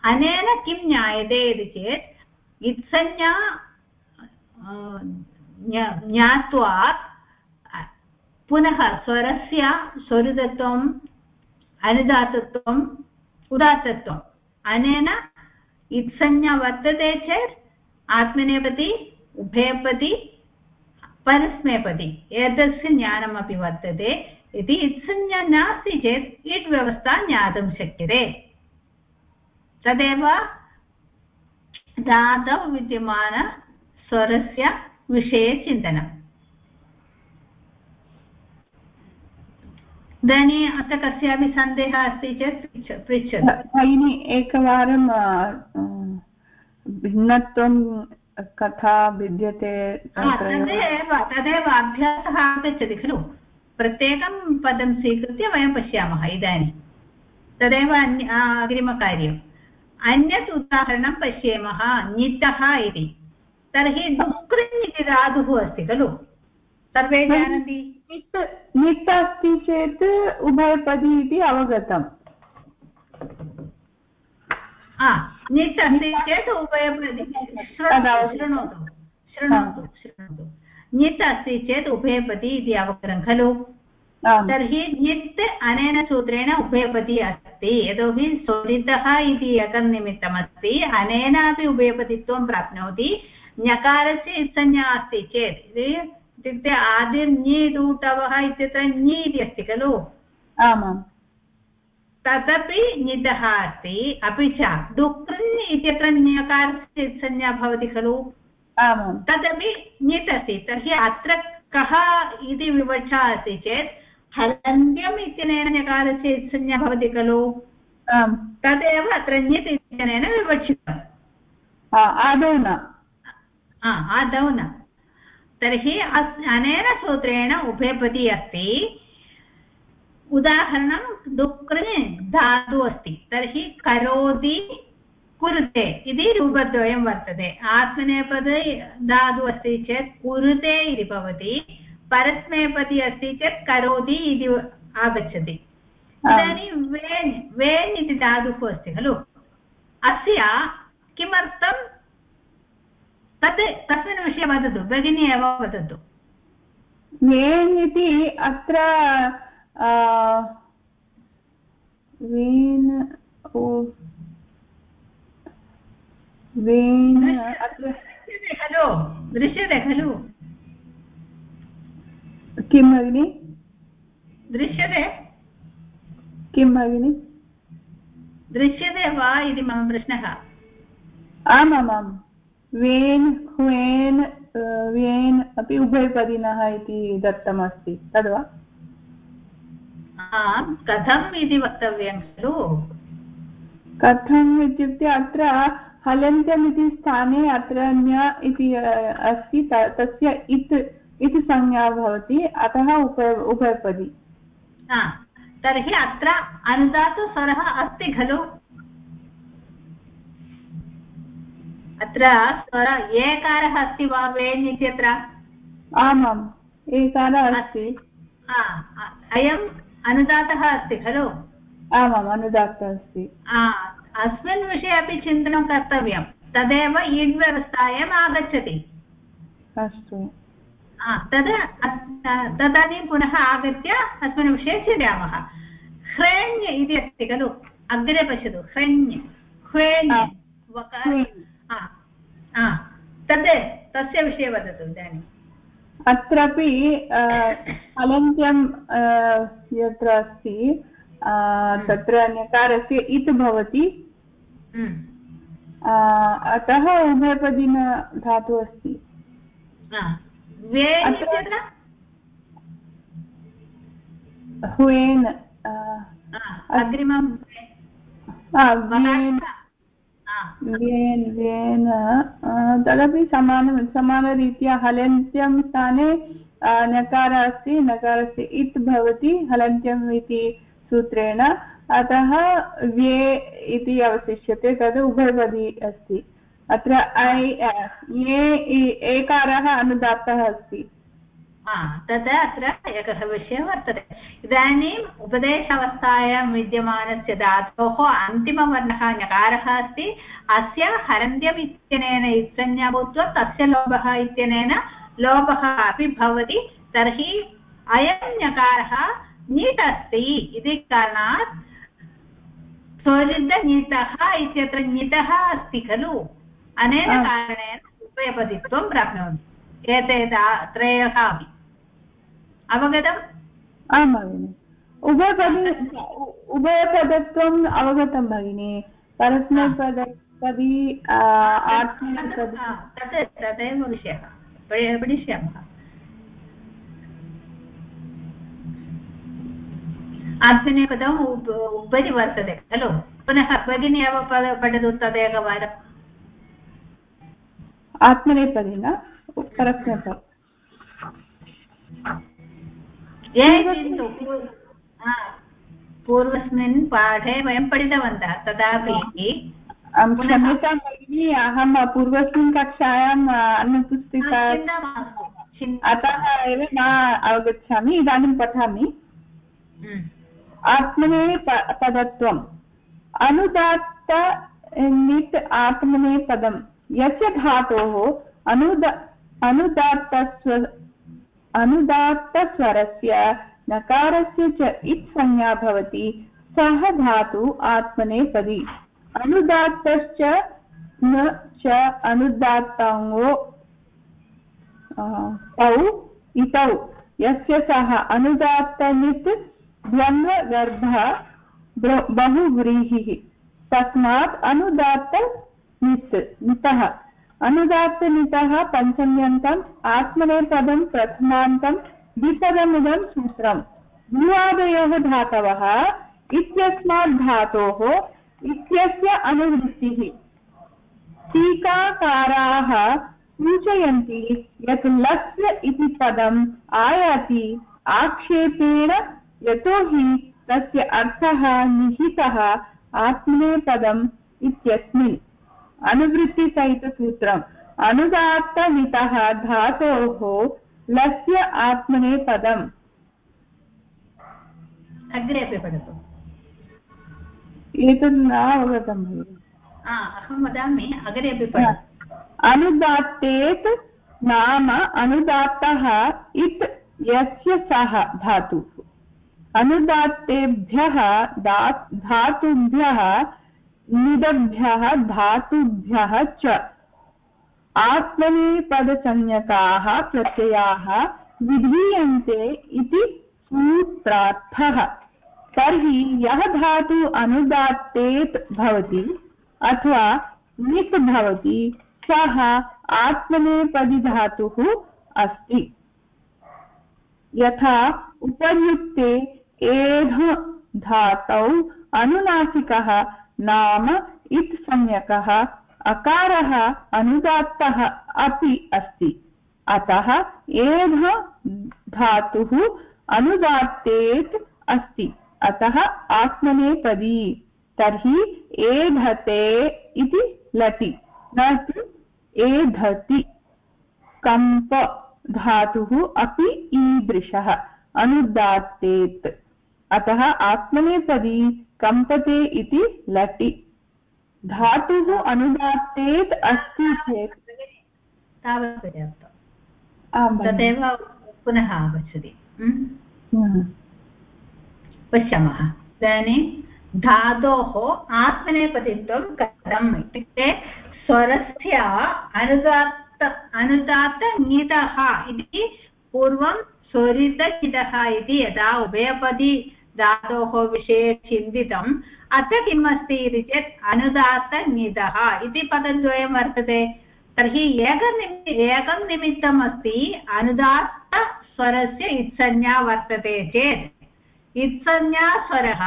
Speaker 1: अनेन किं ज्ञायते इति चेत् इत्संज्ञा ज्ञात्वा पुनः स्वरस्य स्वरितत्वम्, अनुदातत्वम्, उदात्तत्वम्। अनेन इत्संज्ञा वर्तते चेत् आत्मनेपदी, उभयपदी, परस्मैपदी। एतस्य ज्ञानमपि वर्तते यदि इत्संज्ञा नास्ति चेत् इट् व्यवस्था ज्ञातुं शक्यते। तदेव धातौ विद्यमानस्वरस्य विषये चिन्तनम् इदानीम् अत्र कस्यापि सन्देहः अस्ति चेत् पृच्छतु।
Speaker 4: भगिनि एकवारं भिन्नत्वं कथा भिद्यते
Speaker 1: तदेव तदेव अभ्यासः आगच्छति खलु। प्रत्येकं पदं स्वीकृत्य वयं पश्यामः इदानीं। तदेव अन्य अग्रिमकार्यम्। अन्यत् उदाहरणं पश्येमः नितः इति। तर्हि दुःकृन् इति धातुः अस्ति खलु? सर्वे जानन्ति?
Speaker 4: नित् अस्ति चेत् उभयपदी इति अवगतम्।
Speaker 1: नित् अस्ति चेत् उभयपदी। शृणोतु शृणोतु शृणोतु। नित् अस्ति चेत् उभयपदी इति अवगतं खलु? तर्हि नित् अनेन सूत्रेण उभयपदी अस्ति। यतोहि स्वरितः इति एकं निमित्तमस्ति। अनेनापि उभयपदित्वं प्राप्नोति। ञकारस्य इत्संज्ञा अस्ति चेत् इत्युक्ते आदिर् ञि दूतवः इत्यत्र ञि इति अस्ति खलु?
Speaker 4: आमाम्।
Speaker 1: तदपि नितः अस्ति अपि च दुःकृन् इत्यत्र ञकारस्य संज्ञा भवति खलु?
Speaker 4: आमां
Speaker 1: तदपि ञित् अस्ति। तर्हि अत्र कः इति विवक्षा अस्ति चेत् हलन्त्यम् इत्यनेन ञकारस्य संज्ञा भवति खलु?
Speaker 4: आम्।
Speaker 1: तदेव अत्र ञित् इत्यनेन विवक्षितम्।
Speaker 4: आदौ न।
Speaker 1: आदौ न तर्हि अस् अनेन सूत्रेण उभयपदी अस्ति। उदाहरणं दुःकृन् धातु अस्ति। तर्हि करोति कुरुते इति रूपद्वयं वर्तते। आत्मनेपदे धातु अस्ति चेत् कुरुते इति भवति। परस्मैपदी अस्ति चेत् करोति इति आगच्छति। इदानीं वेन् वेन् इति धातुः अस्ति खलु। अस्य किमर्थं तत् तस्मिन् विषये वदतु भगिनी एव वदतु।
Speaker 4: वेन् इति अत्र वेन् ओ वेन् अत्र
Speaker 1: खलु दृश्यते खलु।
Speaker 4: किं भगिनि?
Speaker 1: दृश्यते।
Speaker 4: किं भगिनि?
Speaker 1: दृश्यते वा इति मम प्रश्नः।
Speaker 4: आमामां वेन् ह्वेन् वेन् अपि उभयपदिनः इति दत्तमस्ति। तद्वा?
Speaker 1: आम् कथम् इति वक्तव्यं खलु?
Speaker 4: कथम् इत्युक्ते अत्र हलन्त्यम् इति स्थाने अत्र न्य इति अस्ति तस्य इत् इति संज्ञा भवति अतः उप उभयपदी।
Speaker 1: तर्हि अत्र अनुदातुस्वरः अस्ति खलु? अत्र स्वर एकारः अस्ति वा वेन् इत्यत्र
Speaker 4: आमाम् एकारः अस्ति।
Speaker 1: अयम् अनुदातः अस्ति खलु?
Speaker 4: आमाम् अनुदातः अस्ति।
Speaker 1: अस्मिन् विषये अपि चिन्तनं कर्तव्यं। तदेव इड् व्यवस्थायाम् आगच्छति।
Speaker 4: अस्तु।
Speaker 1: तद् तदानीं पुनः आगत्य अस्मिन् विषये चिन्तयामः। ह्रेण् इति अस्ति खलु? अग्रे पश्यतु। ह्रेण् ह्वेण् तद् तस्य विषये वदतु इदानीम्
Speaker 4: अत्रापि हलन्त्यं यत्र अस्ति तत्र ञकारस्य इत् भवति। अतः उभयपदिन धातुः अस्ति। हुवेन्
Speaker 1: अग्रिमं
Speaker 4: व्येन् तदपि समानं, समानरीत्या हलन्त्यं स्थाने नकारः अस्ति नकारस्य इत् भवति, हलन्त्यम् इति सूत्रेण। अतः व्ये इति अवशिष्यते, तद् उभयपदी अस्ति। अत्र ऐ ये एकारः अनुदात्तः अस्ति।
Speaker 1: तद् अत्र एकः विषयः वर्तते। इदानीम् उपदेशावस्थायां विद्यमानस्य धातोः अन्तिमवर्णः ञकारः अस्ति। अस्य हरन्त्यम् इत्यनेन इत्संज्ञा भूत्वा तस्य लोभः इत्यनेन लोभः अपि भवति। तर्हि अयं ञकारः नीट् अस्ति इति कारणात् स्वरिद्धनीतः इत्यत्र ञितः अस्ति खलु। अनेन कारणेन उभयपदित्वं प्राप्नोति। एते त्रयः अपि। अवगतम्?
Speaker 4: आं भगिनि। उभयपदी उभयपदत्वम् अवगतं भगिनि। परस्मैपदी
Speaker 1: तत् तदेव विषयः। पठिष्यामः। आत्मनेपदम् उपरि वर्तते खलु? पुनः भगिनी एव पठतु तदेकवारम्
Speaker 4: आत्मनेपदी न? परस्मैपद
Speaker 1: किन्तु पूर्वस्मिन् पाठे वयं पठितवन्तः तदापि
Speaker 4: क्षम्यतां भगिनि अहं पूर्वस्मिन् कक्षायाम् अनुपस्थिता अतः एव न अवगच्छामि इदानीं पठामि। आत्मने पदत्वम्। अनुदात्त निट् आत्मने पदं यस्य धातोः अनुद अनुदात्तस्व अनुदात्तस्वरस्य नकारस्य च इत् संज्ञा भवति। सः धातु आत्मनेपदी। अनुदात्तश्च न च अनुदात्ताङ्गो तौ, इतौ। यस्य सः अनुदात्तनित् ब्रह्मगर्भः बहुव्रीहिः। तस्मात् नितः। अनुदात्तनितः पञ्चम्यन्तम् आत्मनेपदं प्रथमान्तं, द्विपदमिदं सूत्रम्। भूवादयोः धातवः इत्यस्मात् धातोः इत्यस्य अनुवृत्तिः। टीकाकाराः सूचयन्ति यत् लस्य इति पदम् आयाति, आक्षेपेण यतोहि तस्य अर्थः निहितः आत्मनेपदम् इत्यस्मिन्। अनुवृत्तिसहितसूत्रम् अनुदात्तमितः धातोः लस्य आत्मनेपदम्
Speaker 1: अग्रे अपि पठतु
Speaker 4: एतत् न अवगतं
Speaker 1: अहं वदामि अग्रे अपि
Speaker 4: अनुदात्तेत् नाम अनुदात्तः इत् यस्य सः धातुः। अनुदात्तेभ्यः दा धातुभ्यः निदभ्यः धातुभ्यः च। आत्मनेपदसंज्ञकाः प्रत्ययाः विधीयन्ते इति सूत्रार्थः। तर्हि यः धातु अनुदात्तेत् भवति अथवा निप् भवति सः आत्मनेपदिधातुः अस्ति। यथा उपर्युक्ते धातौ अनुनासिकः नाम इत् संज्ञकः, अकारः अनुदात्तः अपि अस्ति। अतः एध धातुः अनुदात्तेत् अस्ति। अतः आत्मनेपदी तर्हि एधते इति लटि न तु एधति। कम्प धातुः अपि ईदृशः, अनुदात्तेत्। अतः आत्मनेपदी कम्पते इति लटि। धातुः अनुदात्तेत् अस्ति चेत्।
Speaker 1: तावत्
Speaker 4: भगिनि।
Speaker 1: तदेव पुनः आगच्छति। पश्यामः। इदानीं धातोः आत्मनेपदित्वं कथम् इत्युक्ते स्वरस्य अनुदात्त इति पूर्वं स्वरितङितः इति यदा उभयपदी धातोः विषये चिन्तितम्। अत्र किम् अस्ति इति चेत् अनुदात्तङितः इति पदद्वयं वर्तते। तर्हि एकनिमि एकं निमित्तम् अस्ति अनुदात्तस्वरस्य इत्संज्ञा वर्तते चेत्। इत्संज्ञास्वरः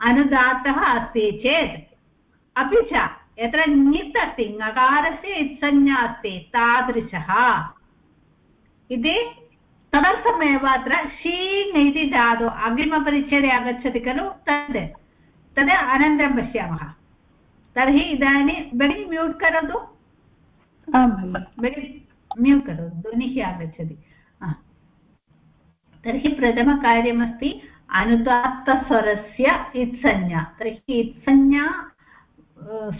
Speaker 1: अनुदात्तः अस्ति चेत्। अपि च यत्र ङित् अस्ति ङकारस्य इत्संज्ञा अस्ति, तादृशः। इति तदर्थमेव अत्र शीङ् इति धातु अग्रिमपरिच्छेदे आगच्छति खलु तद्। तद् अनन्तरं पश्यामः। तर्हि इदानीं भगिनी म्यूट् करोतु।
Speaker 4: भगिनि
Speaker 1: म्यूट् करोतु। ध्वनिः आगच्छति। तर्हि प्रथमकार्यमस्ति अनुदात्तस्वरस्य इत्संज्ञा। तर्हि इत्संज्ञा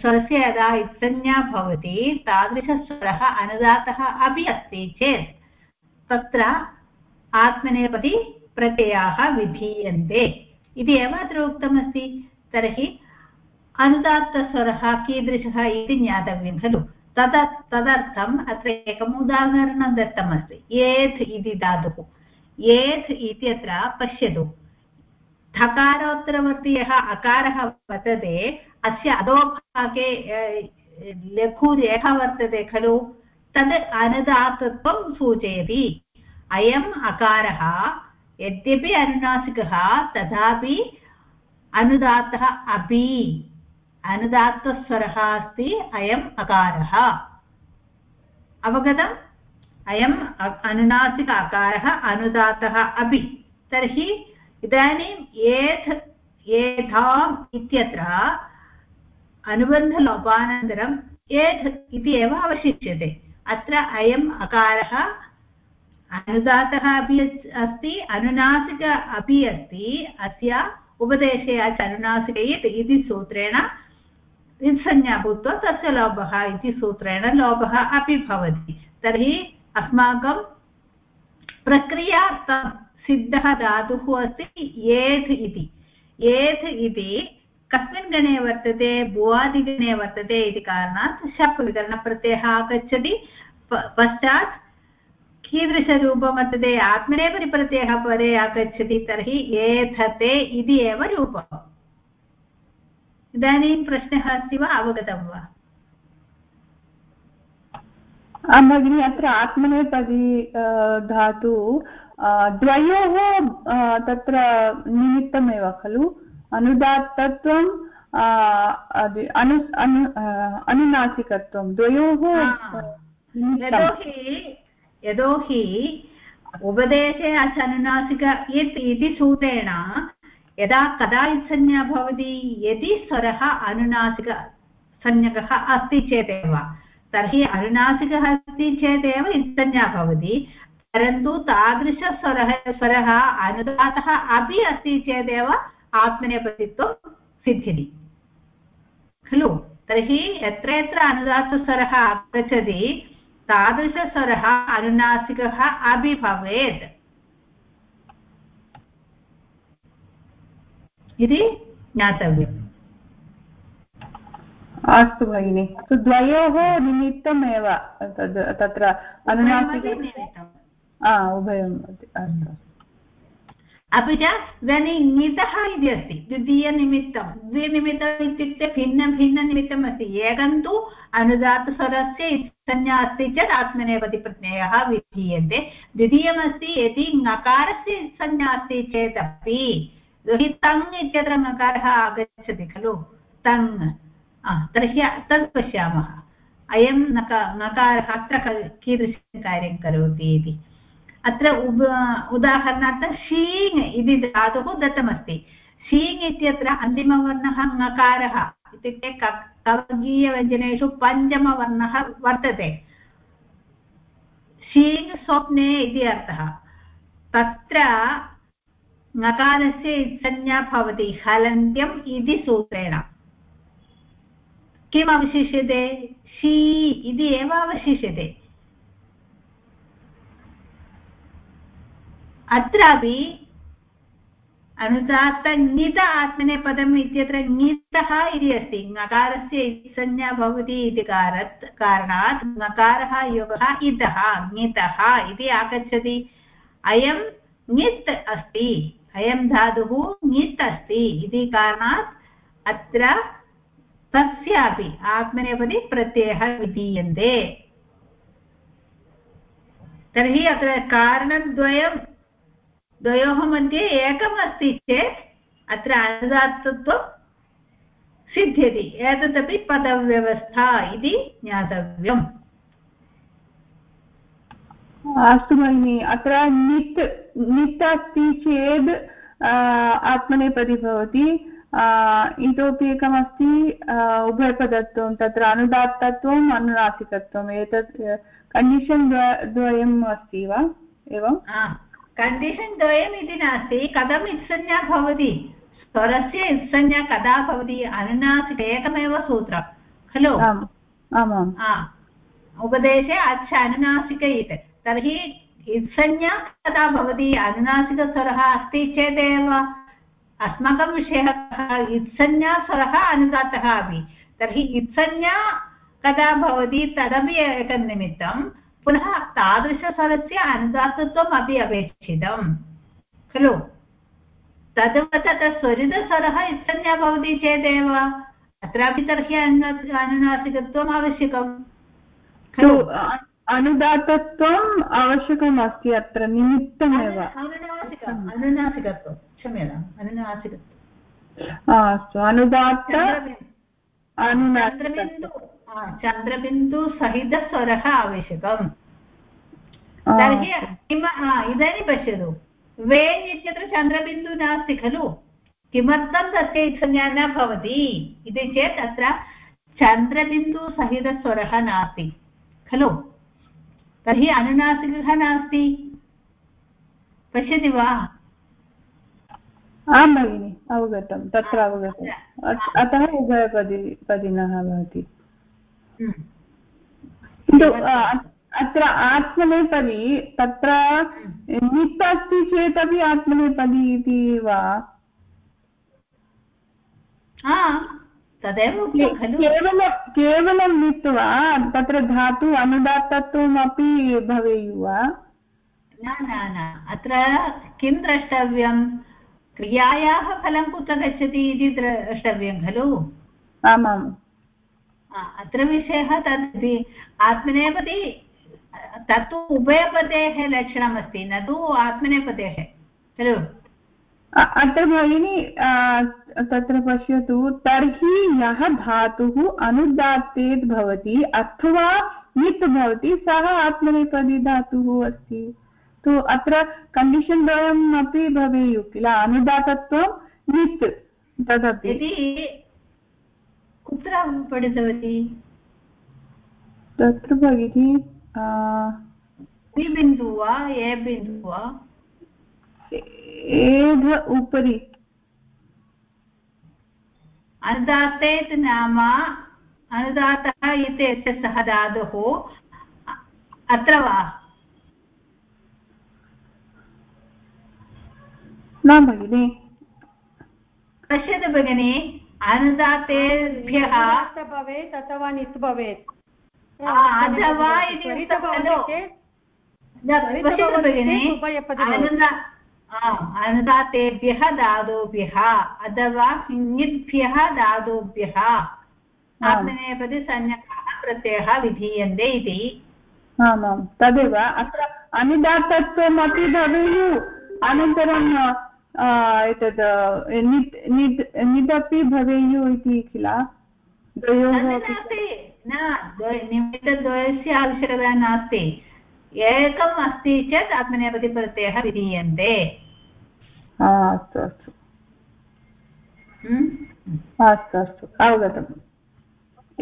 Speaker 1: स्वरस्य यदा इत्संज्ञा भवति तादृशस्वरः अनुदातः अपि अस्ति चेत् तत्र आत्मनेपदी प्रत्ययाः विधीयन्ते। इति एव अत्र उक्तमस्ति। तर्हि अनुदात्तस्वरः, कीदृशः इति ज्ञातव्यं खलु। तद, तदर्थम् अत्र एकम् उदाहरणं दत्तमस्ति। एथ् इति धातुः। एथ् इत्यत्र पश्यतु। ठकारोत्तरवर्तीयः अकारः वर्तते। अस्य अधोभागे लघुरेखा वर्तते खलु। तद् अनुदातत्वं सूचयति। अयम् अकारः, यद्यपि अनुनासिकः, तथापि अनुदात्तः अपि, अनुदात्तस्वरः अस्ति, अयम् अकारः। अवगतम्? अयम् अनुनासिक अकारः अनुदातः अपि। तर्हि इदानीम् एथ् एधाम् इत्यत्र अनुबन्धलोपानन्तरम् एथ् इति एव अवशिष्यते। अत्र अयम् अकारः अनुदातः अपि अस्- अस्ति, अनुनासिक अपि अस्ति, अस्य उपदेशे अच अनुनासिक इति सूत्रेण संज्ञा भूत्वा तस्य लोपः इति सूत्रेण लोपः अपि भवति। तर्हि अस्माकं प्रक्रियार्थं सिद्धः धातुः अस्ति एथ् इति। एथ् इति कस्मिन् गणे वर्तते भुवादिगणे वर्तते इति कारणात् शप् विकरणप्रत्ययः आगच्छति। पश्चात् कीदृशरूपं वर्तते आत्मनेपरिप्रत्ययः परे आगच्छति तर्हि एथते इति एव रूपम्। इदानीं प्रश्नः अस्ति वा? अवगतं वा?
Speaker 4: आं भगिनि अत्र आत्मनेपदी धातु द्वयोः तत्र निमित्तमेव खलु। अनुदात्तत्वं अनु अनु अनुनासिकत्वं। द्वयोः
Speaker 1: यतोहि यतोहि उपदेशे अनुनासिक इत् इति सूत्रेण यदा कदा इत्संज्ञा भवति यदि स्वरः अनुनासिकसंज्ञकः अस्ति चेदेव। तर्हि अनुनासिकः अस्ति चेदेव इत्संज्ञा भवति। परन्तु तादृशस्वरः स्वरः अनुदातः अपि अस्ति चेदेव आत्मनेपदित्वं सिद्ध्यति। खलु? तर्हि यत्र यत्र अनुदात्तस्वरः आगच्छति तादृशस्वरः अनुनासिकः अपि भवेत् इति ज्ञातव्यम्।
Speaker 4: अस्तु भगिनि। द्वयोः निमित्तमेव तद् तत्र अनुनासिक उभयम् अस्तु।
Speaker 1: अपि च इदानीं ङितः इति अस्ति द्वितीयनिमित्तं द्विनिमित्तम् इत्युक्ते भिन्नं भिन्ननिमित्तम् अस्ति एकं तु अनुदातस्वरस्य संज्ञा अस्ति चेत् आत्मनेपदिप्रत्ययः विधीयते द्वितीयमस्ति यदि ङकारस्य संज्ञा अस्ति चेदपि यदि तङ् इत्यत्र ङकारः आगच्छति खलु तङ् तर्हि तत् पश्यामः अयं नक ङकारः अत्र कीदृशं कार्यं करोति इति अत्र उदाहरणार्थं शीङ् इति धातुः दत्तमस्ति। शीङ् इत्यत्र अन्तिमवर्णः ङकारः इत्युक्ते कवर्गीयव्यञ्जनेषु पञ्चमवर्णः वर्तते। शीङ् स्वप्ने इति अर्थः। तत्र ङकारस्य संज्ञा भवति हलन्त्यम् इति सूत्रेण। किम् अवशिष्यते शी इति एव अवशिष्यते। अत्रापि अनुदात्त ङित आत्मनेपदम् इत्यत्र ङितः इति अस्ति। ङकारस्य संज्ञा भवति इति कारत् कारणात् ङकारः योगः इतः ङितः इति आगच्छति। अयं ङित् अस्ति। अयं धातुः ङित् अस्ति इति कारणात् अत्र तस्यापि आत्मनेपदी प्रत्ययः विधीयन्ते। तर्हि अत्र कारणद्वयं द्वयोः मध्ये एकम् अस्ति चेत् अत्र अनुदात्तत्वं सिद्ध्यति। एतदपि पदव्यवस्था इति ज्ञातव्यम्।
Speaker 4: अस्तु भगिनि अत्र नित् नित् अस्ति चेत् आत्मनेपदी भवति इतोपि एकमस्ति उभयपदत्वं तत्र अनुदात्तत्वम् अनुनासिकत्वम्। एतत् कण्डीषन् द्वयम् अस्ति वा? एवं?
Speaker 1: कण्डीषन् द्वयम् इति नास्ति कथम् इत्संज्ञा भवति? स्वरस्य इत्संज्ञा कदा भवति? अनुनासिक एकमेव सूत्रं खलु?
Speaker 4: आमाम्।
Speaker 1: उपदेशे अच्छ अनुनासिक इत्। तर्हि इत्संज्ञा कदा भवति? अनुनासिकस्वरः अस्ति चेदेव? अस्माकं विषयः कः? इत्संज्ञास्वरः अनुदातः अपि। तर्हि इत्संज्ञा कदा भवति? तदपि एकं निमित्तं। पुनः तादृशस्वरस्य अनुदातत्वम् अपि अपेक्षितं खलु? तद्वत् स्वरितस्वरः इत्संज्ञा भवति चेदेव। अत्रापि तर्हि अनुनासिकत्वम् आवश्यकं खलु?
Speaker 4: अनुदातत्वम् आवश्यकम् अस्ति अत्र निमित्तमेव।
Speaker 1: अनुनासिकम् अनुनासिकत्वं क्षम्यताम् अनुनासिकत्वम्।
Speaker 4: अस्तु अनुदात्त
Speaker 1: चन्द्रबिन्दुसहितस्वरः आवश्यकम् तर्हि किम् इदानीं पश्यतु वेन् इत्यत्र चन्द्रबिन्दुः नास्ति खलु किमर्थं तस्य संज्ञा न भवति इति चेत् अत्र चन्द्रबिन्दुसहितस्वरः नास्ति खलु तर्हि अनुनासिकः नास्ति पश्यति वा
Speaker 4: आं भगिनि अवगतं तत्र अवगतम् अतः उभयपदी पदिनः भवति
Speaker 1: हम्म।
Speaker 4: किन्तु अत्र आत्मनेपदी तत्र नित् अस्ति चेदपि आत्मनेपदी इति वा?
Speaker 1: तदेव
Speaker 4: केवलं केवलं नित् वा? तत्र धातु अनुदात्तत्वमपि भवेयुः वा?
Speaker 1: न न अत्र किं द्रष्टव्यं? क्रियायाः फलं कुत्र गच्छति इति द्रष्टव्यं खलु।
Speaker 4: आमाम्।
Speaker 1: अत्र विषयः तद् आत्मनेपदी तत्तु उभयपदेः लक्षणमस्ति न तु आत्मनेपदेः खलु?
Speaker 4: अत्र भगिनी तत्र पश्यतु तर्हि यः धातुः अनुदात्तेत् भवति अथवा नित् भवति सः आत्मनेपदी धातुः अस्ति। तु अत्र कण्डीषन् द्वयम् अपि भवेयुः किल? अनुदातत्वं नित् तदपि।
Speaker 1: कुत्र पठितवती
Speaker 4: तत्र भगिनी
Speaker 1: बिन्दुः वा ए बिन्दुः वा
Speaker 4: एध उपरि
Speaker 1: अनुदात्तेत् नाम अनुदातः इत्यस्य सः धातुः अत्र वा।
Speaker 4: न भगिनि।
Speaker 1: पश्यतु भगिनि। अनुदातेभ्यः
Speaker 2: भवेत् अथवा नित् भवेत्
Speaker 1: अथवा इति अनुदातेभ्यः धातुभ्यः अथवा ङिद्भ्यः धातुभ्यः आत्मनेपदि संज्ञकाः प्रत्ययः विधीयन्ते इति।
Speaker 4: आमां तदेव। अत्र अनुदात्तत्वमपि भवेयुः। अनन्तरं एतद् निट् निट् निदपि भवेयुः इति किल? द्वयोः
Speaker 1: न निमित्तद्वयस्य आवश्यकता नास्ति। एकम् अस्ति चेत् आत्मनेपदिप्रत्ययः विधीयन्ते।
Speaker 4: अस्तु अस्तु। अस्तु अस्तु अवगतम्।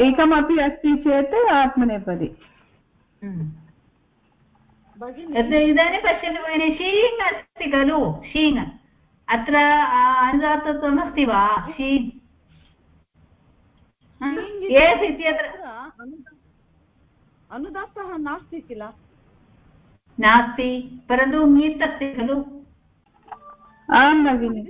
Speaker 4: एकमपि अस्ति चेत् आत्मनेपदी
Speaker 1: इदानीं पश्यतु भगिनि शीङ् अस्ति खलु शीङ् अत्र अनुदातत्वम् अस्ति वा शीङ् एस् इत्यत्र
Speaker 5: अनुदात्तः नास्ति किल?
Speaker 1: नास्ति। परन्तु ङीत् अस्ति खलु।
Speaker 4: आं भगिनि।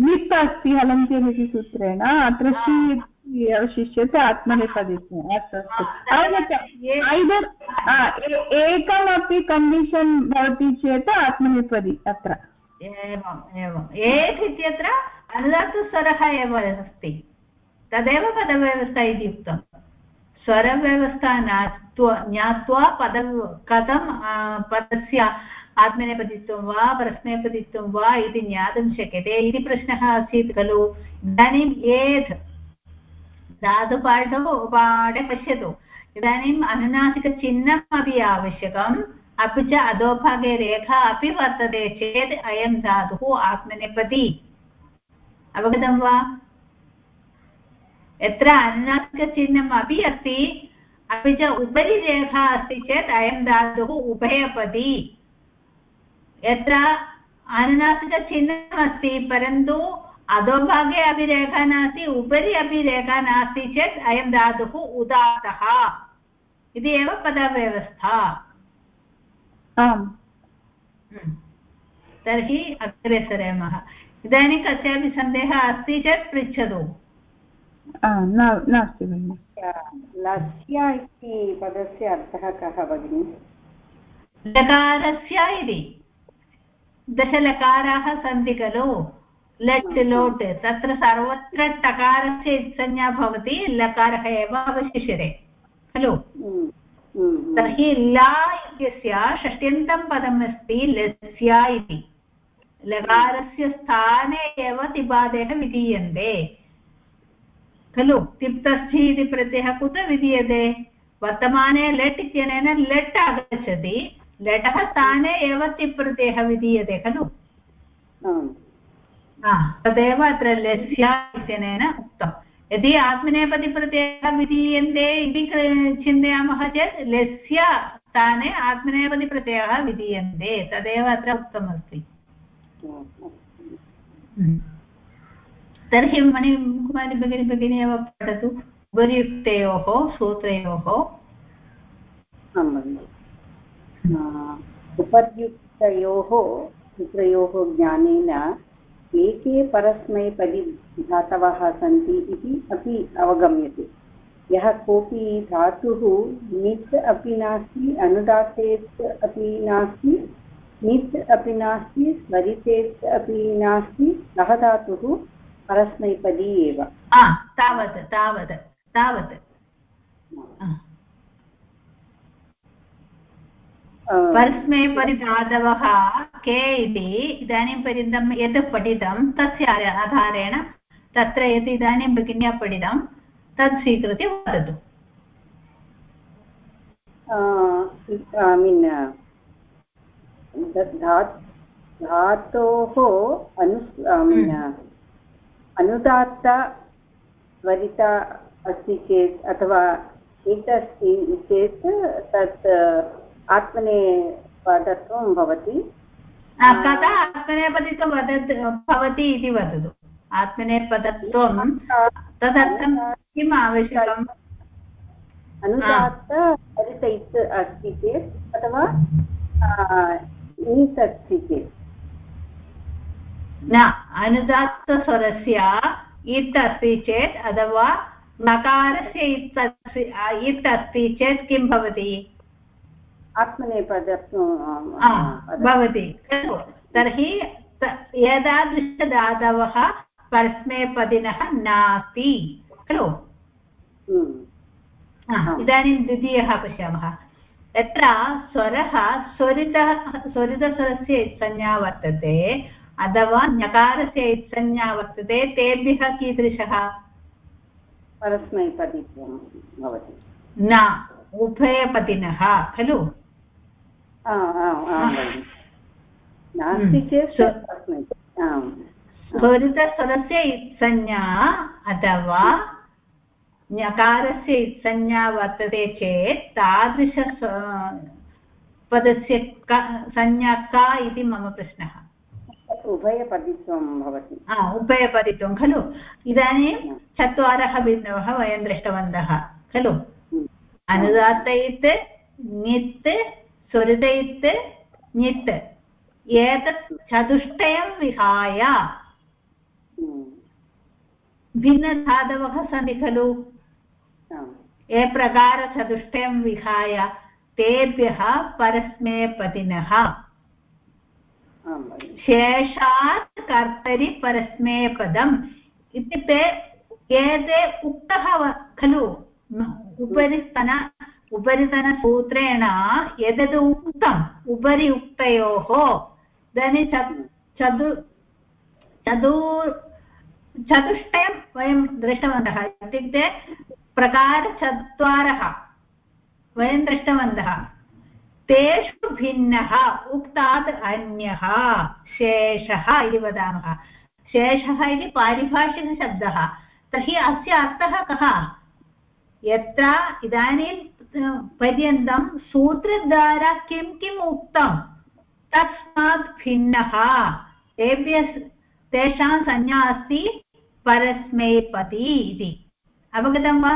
Speaker 4: नित् अस्ति हलन्त्यमिति सूत्रेण। अत्र शी अवशिष्यते आत्मनेपदित्वम् अस्तु। अस्तु अवगतम् एकमपि कण्डीशन् भवति चेत् आत्मनेपदी अत्र।
Speaker 1: एवम् एवम्। एक इत्यत्र अनुदात्तस्वरः एव अस्ति। तदेव पदव्यवस्था इति उक्तं। स्वरव्यवस्था ज्ञात्वा ज्ञात्वा पद, कथं पदस्य आत्मनेपदित्वं वा परस्मैपदित्वं वा इति ज्ञातुं शक्यते इति प्रश्नः आसीत् खलु। इदानीम् एध् धातुपाठौ पाठे पश्यतु। इदानीम् अनुनासिकचिह्नम् अपि आवश्यकम्। अपि च अधोभागे रेखा अपि वर्तते चेत् अयं धातुः आत्मनेपदी। अवगतं वा? यत्र अनुनासिकचिह्नम् अपि अस्ति, अपि च उपरि रेखा अस्ति चेत् अयं धातुः उभयपदी। यत्र अनुनासिकचिह्नम् परन्तु अधोभागे अपि रेखा नास्ति, उपरि अपि रेखा नास्ति चेत् अयं धातुः उदात्तः। इति एव पदव्यवस्था।
Speaker 4: आम्
Speaker 1: तर्हि अग्रे सरेमः इदानीं कस्यापि सन्देहः अस्ति चेत् पृच्छतु।
Speaker 4: नास्ति भगिनि।
Speaker 3: लस्य इति पदस्य अर्थः कः भगिनि?
Speaker 1: लकारस्य इति। दशलकाराः सन्ति खलु। लट् लोट् तत्र सर्वत्र टकारस्य संज्ञा भवति। लकारः एव अवशिष्यते। खलु? तर्हि ला इत्यस्य षष्ट्यन्तं पदम् अस्ति लस्य इति। लकारस्य स्थाने एव तिबादयः विधीयन्ते। खलु? तिप्तस्थि इति प्रत्ययः कुत्र विधीयते? वर्तमाने लट् इत्यनेन लट् आगच्छति। लटः स्थाने एव तिप् प्रत्ययः विधीयते खलु? तदेव अत्र लस्य इत्यनेन उक्तं यदि आत्मनेपदिप्रत्ययः विधीयन्ते इति चिन्तयामः चेत् लस्य स्थाने आत्मनेपदिप्रत्ययः विधीयन्ते तदेव अत्र उक्तमस्ति। तर्हि मणिकुमारी भगिनी भगिनी एव पठतु। उपयुक्तयोः सूत्रयोः।
Speaker 3: उपर्युक्तयोः सूत्रयोः ज्ञानेन एके परस्मैपदि धातवः सन्ति इति अपि अवगम्यते। यः कोऽपि धातुः नित् अपि नास्ति अनुदात्तेत् अपि नास्ति नित् अपि नास्ति स्वरितेत् अपि नास्ति सः धातुः परस्मैपदी एव।
Speaker 1: तावत् तावत् तावत्। परस्मैपदी धातवः के इति इदानीं पर्यन्तं यत् पठितं तस्य आधारेण तत्र यत् इदानीं भगिन्या पठितं तत् स्वीकृत्य वदतु।
Speaker 3: ऐ मीन् धातोः अनु अनुदात्त त्वरिता अस्ति चेत् अथवा इत् अस्ति चेत् तत् आत्मनेपदत्वं भवति।
Speaker 1: कदा आत्मनेपदित्वं वदत् भवति इति वदतु। आत्मनेपदत्वं तदर्थं किम् आवश्यकम्?
Speaker 3: अनुदात्त इत् अस्ति चेत् अथवा ईस् अस्ति चेत्।
Speaker 1: न अनुदात्तस्वरस्य इत् अस्ति चेत् अथवा नकारस्य इत् अस्ति इत् अस्ति चेत् किं भवति?
Speaker 3: आत्मनेपदत्वं
Speaker 1: भवति। खलु तर्हि एतादृशधातवः परस्मैपदिनः नास्ति खलु? इदानीं द्वितीयः पश्यामः। यत्र स्वरः स्वरितः स्वरितस्वरस्य संज्ञा वर्तते अथवा ञकारस्य इत्संज्ञा वर्तते तेभ्यः कीदृशः?
Speaker 3: परस्मैपदित्वं भवति।
Speaker 1: न उभयपदिनः खलु?
Speaker 3: नास्ति चेत्
Speaker 1: स्वरितस्वरस्य इत्संज्ञा अथवा ञकारस्य इत्संज्ञा वर्तते चेत् तादृश पदस्य का संज्ञा का इति मम प्रश्नः
Speaker 3: उभयपदित्वं भवति
Speaker 1: उभयपदित्वं खलु इदानीं चत्वारः बिन्दवः वयं दृष्टवन्तः खलु अनुदात्तयित् ङित् स्वरितयित् ङित् एतत् चतुष्टयं विहाय भिन्नधातवः सन्ति खलु ये प्रकारचतुष्टयं विहाय तेभ्यः परस्मैपदिनः शेषात् कर्तरि परस्मैपदम् इत्युक्ते एते उक्तः खलु उपरितन उपरितनसूत्रेण एतद् उक्तम्, उपरि उक्तयोः। इदानीं चतु चतु चतुष्टयं वयं दृष्टवन्तः। इत्युक्ते प्रकारचत्वारः वयं दृष्टवन्तः। तेषु भिन्नः, उक्तात् अन्यः, शेषः इति वदामः। शेषः इति पारिभाषिकशब्दः। तर्हि अस्य अर्थः कः? यत्र इदानीं पर्यन्तं सूत्रद्वारा किं किम् उक्तं? तस्मात् भिन्नः तेभ्यः तेषां संज्ञा अस्ति परस्मैपदी इति। अवगतं वा?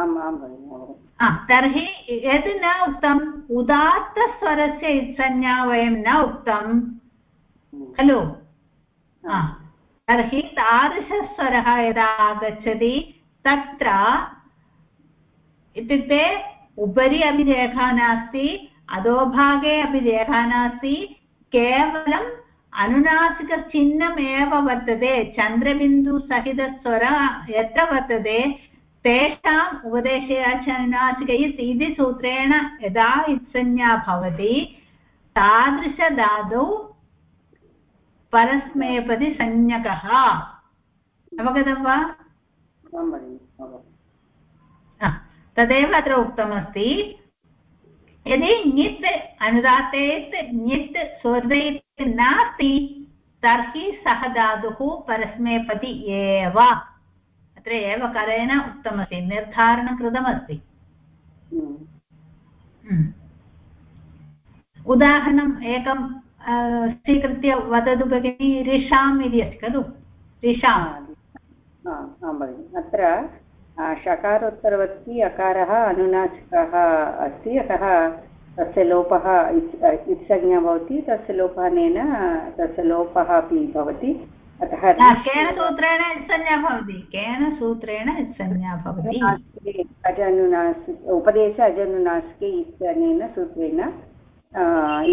Speaker 3: आम् आम्
Speaker 1: तर्हि यद् न उक्तम् उदात्तस्वरस्य संज्ञा वयं न उक्तं खलु? तर्हि तादृशस्वरः यदा आगच्छति तत्र इत्युक्ते उपरि अपि रेखा नास्ति अधोभागे अपि रेखा नास्ति केवलं अनुनासिकचिह्नमेव वर्तते, चन्द्रबिन्दुसहितस्वर यत्र वर्तते, तेषाम् उपदेशे अनुनासिक इति सूत्रेण यदा इत्संज्ञा भवति, तादृशधातौ परस्मैपदिसंज्ञकः। अवगतं वा? तदेव अत्र उक्तमस्ति। यदि ङित् अनुदातेत् ङित् स्वर्धयित् नास्ति तर्हि सः धातुः परस्मैपति एव। अत्र एव करेण उक्तमस्ति निर्धारणं कृतमस्ति। हम्म। उदाहरणम् एकं स्वीकृत्य वदतु भगिनि ऋषाम् इति अस्ति खलु? ऋषाम्।
Speaker 3: अत्र षकारोत्तरवत्ति अकारः अनुनासिकः अस्ति अतः तस्य लोपः इत्संज्ञा भवति तस्य लोपानेन तस्य लोपः अपि भवति अतः
Speaker 1: केन सूत्रेण इत्संज्ञा भवति? केन सूत्रेण इत्संज्ञा भवति?
Speaker 3: अजनुनासिक उपदेश अजनुनासिके इत्यनेन सूत्रेण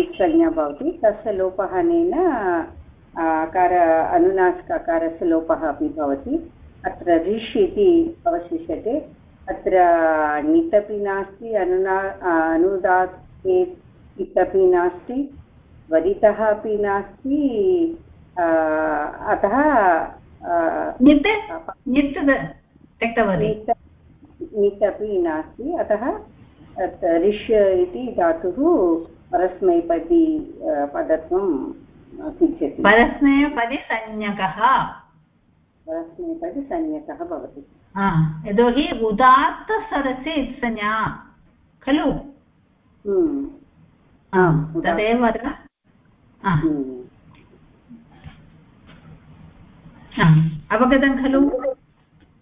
Speaker 3: इत्संज्ञा भवति तस्य लोपहनेन अकार अनुनासिक अकारस्य लोपः अपि भवति। अत्र ऋष् इति अवशिष्यते। अत्र णित् अपि नास्ति अनुना अनुदात्ते इत् अपि नास्ति वदितः अपि नास्ति अतः णित् अपि नास्ति अतः ऋष् इति धातुः परस्मैपदी पदत्वं सिद्ध्यति
Speaker 1: परस्मैपदी संज्ञकः
Speaker 3: परस्मैपदि संज्ञकः भवति।
Speaker 1: यतोहि उदात्तस्वरस्य इत्संज्ञा खलु?
Speaker 3: हम्म।
Speaker 1: तदेव
Speaker 3: हम्म।
Speaker 1: अवगतं खलु?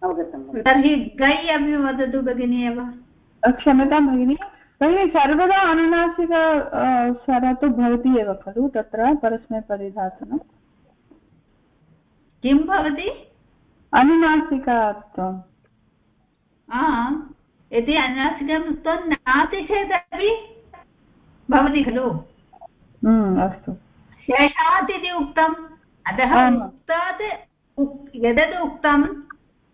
Speaker 3: अवगतं
Speaker 1: तर्हि गै अपि वदतु भगिनी एव।
Speaker 4: क्षम्यतां भगिनि तर्हि सर्वदा अनुनासिक स्वरः तु भवति एव खलु तत्र परस्मैपरिधातुना
Speaker 1: किं भवति?
Speaker 4: अनुनासिकत्वं
Speaker 1: यदि अनासिकं त्वं नास्ति चेदपि भवति खलु।
Speaker 4: हम्म, अस्तु।
Speaker 1: शेषात् इति उक्तम्। अतः उक्तात् यदत् उक्तं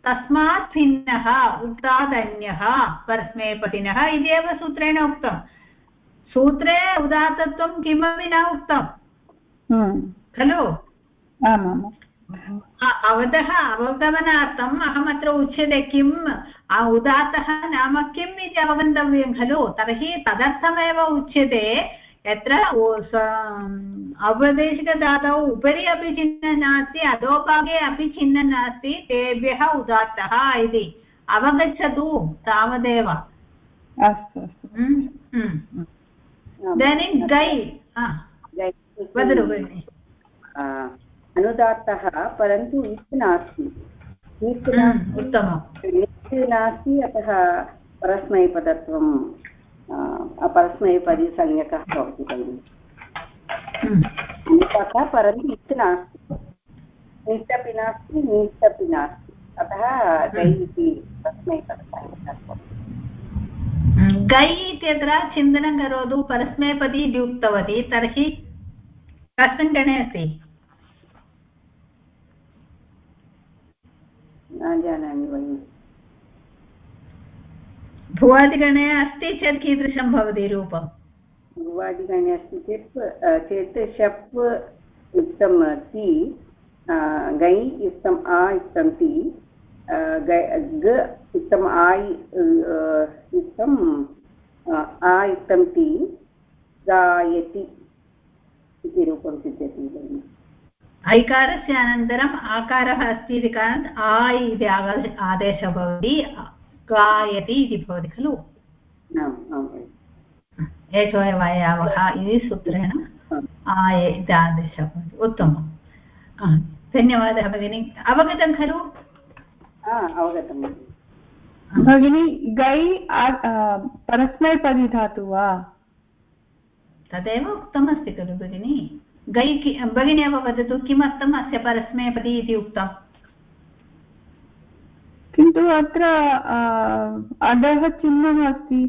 Speaker 1: तस्मात् भिन्नः उक्तादन्यः परस्मैपदिनः इत्येव सूत्रेण उक्तं। सूत्रे उदात्तत्वं किमपि न उक्तं।
Speaker 4: हम्म,
Speaker 1: खलु?
Speaker 4: आमाम्
Speaker 1: अवतः अवगमनार्थम् अहमत्र उच्यते किम्? उदात्तः नाम किम् इति अवगन्तव्यं खलु? तर्हि तदर्थमेव उच्यते यत्र औपदेशिकधातौ उपरि अपि चिह्नं नास्ति अधोभागे अपि चिह्नं नास्ति तेभ्यः उदात्तः इति। अवगच्छतु तावदेव।
Speaker 4: अस्तु
Speaker 1: हम्म, हम्म। इदानीं गै। वदतु भगिनि।
Speaker 3: आ, अनुदात्तः परन्तु इत् नास्ति। इत्
Speaker 1: हम्म,
Speaker 3: नास्ति।
Speaker 1: उत्तमम्।
Speaker 3: नास्ति अतः परस्मैपदत्वं परस्मैपदिसंज्ञकः भवति भगिनि
Speaker 1: हम्म,
Speaker 3: अनुदात्तः परन्तु इत् नास्ति। निट् अपि नास्ति नीट् अपि नास्ति। अतः गै इति परस्मैपदसंज्ञकः
Speaker 1: हम्म, गै इत्यत्र चिन्तनं करोतु परस्मैपदी इति उक्तवती तर्हि कस्मिन् गणे अस्ति?
Speaker 3: न जानामि भगिनि
Speaker 1: भुवादिगणे अस्ति चेत् कीदृशं भवति रूपम्
Speaker 3: भुवादिगणे अस्ति चेत् चेत् शप् युक्तं ति गै युक्तम् आ युक्तं ति ग युक्तम् आय् अ, युक्तं अ, आ युक्तं ति गायति इति रूपं सिद्ध्यति भगिनि।
Speaker 1: ऐकारस्य अनन्तरम् आकारः अस्ति इति कारणात् आ इति आदेशः भवति गायति इति भवति खलु? यावः इति सूत्रेण। आय इति आदेशः भवति। उत्तमं धन्यवादः भगिनि। अवगतं खलु?
Speaker 3: अवगतं भगिनि।
Speaker 4: गै आ- आ, परस्मैपदिधातु वा?
Speaker 1: तदेव उक्तमस्ति खलु भगिनि। गै कि भगिनी एव वदतु किमर्थम् अस्य परस्मैपदी इति उक्तम्?
Speaker 4: किन्तु अत्र अधः चिह्नम् अस्ति।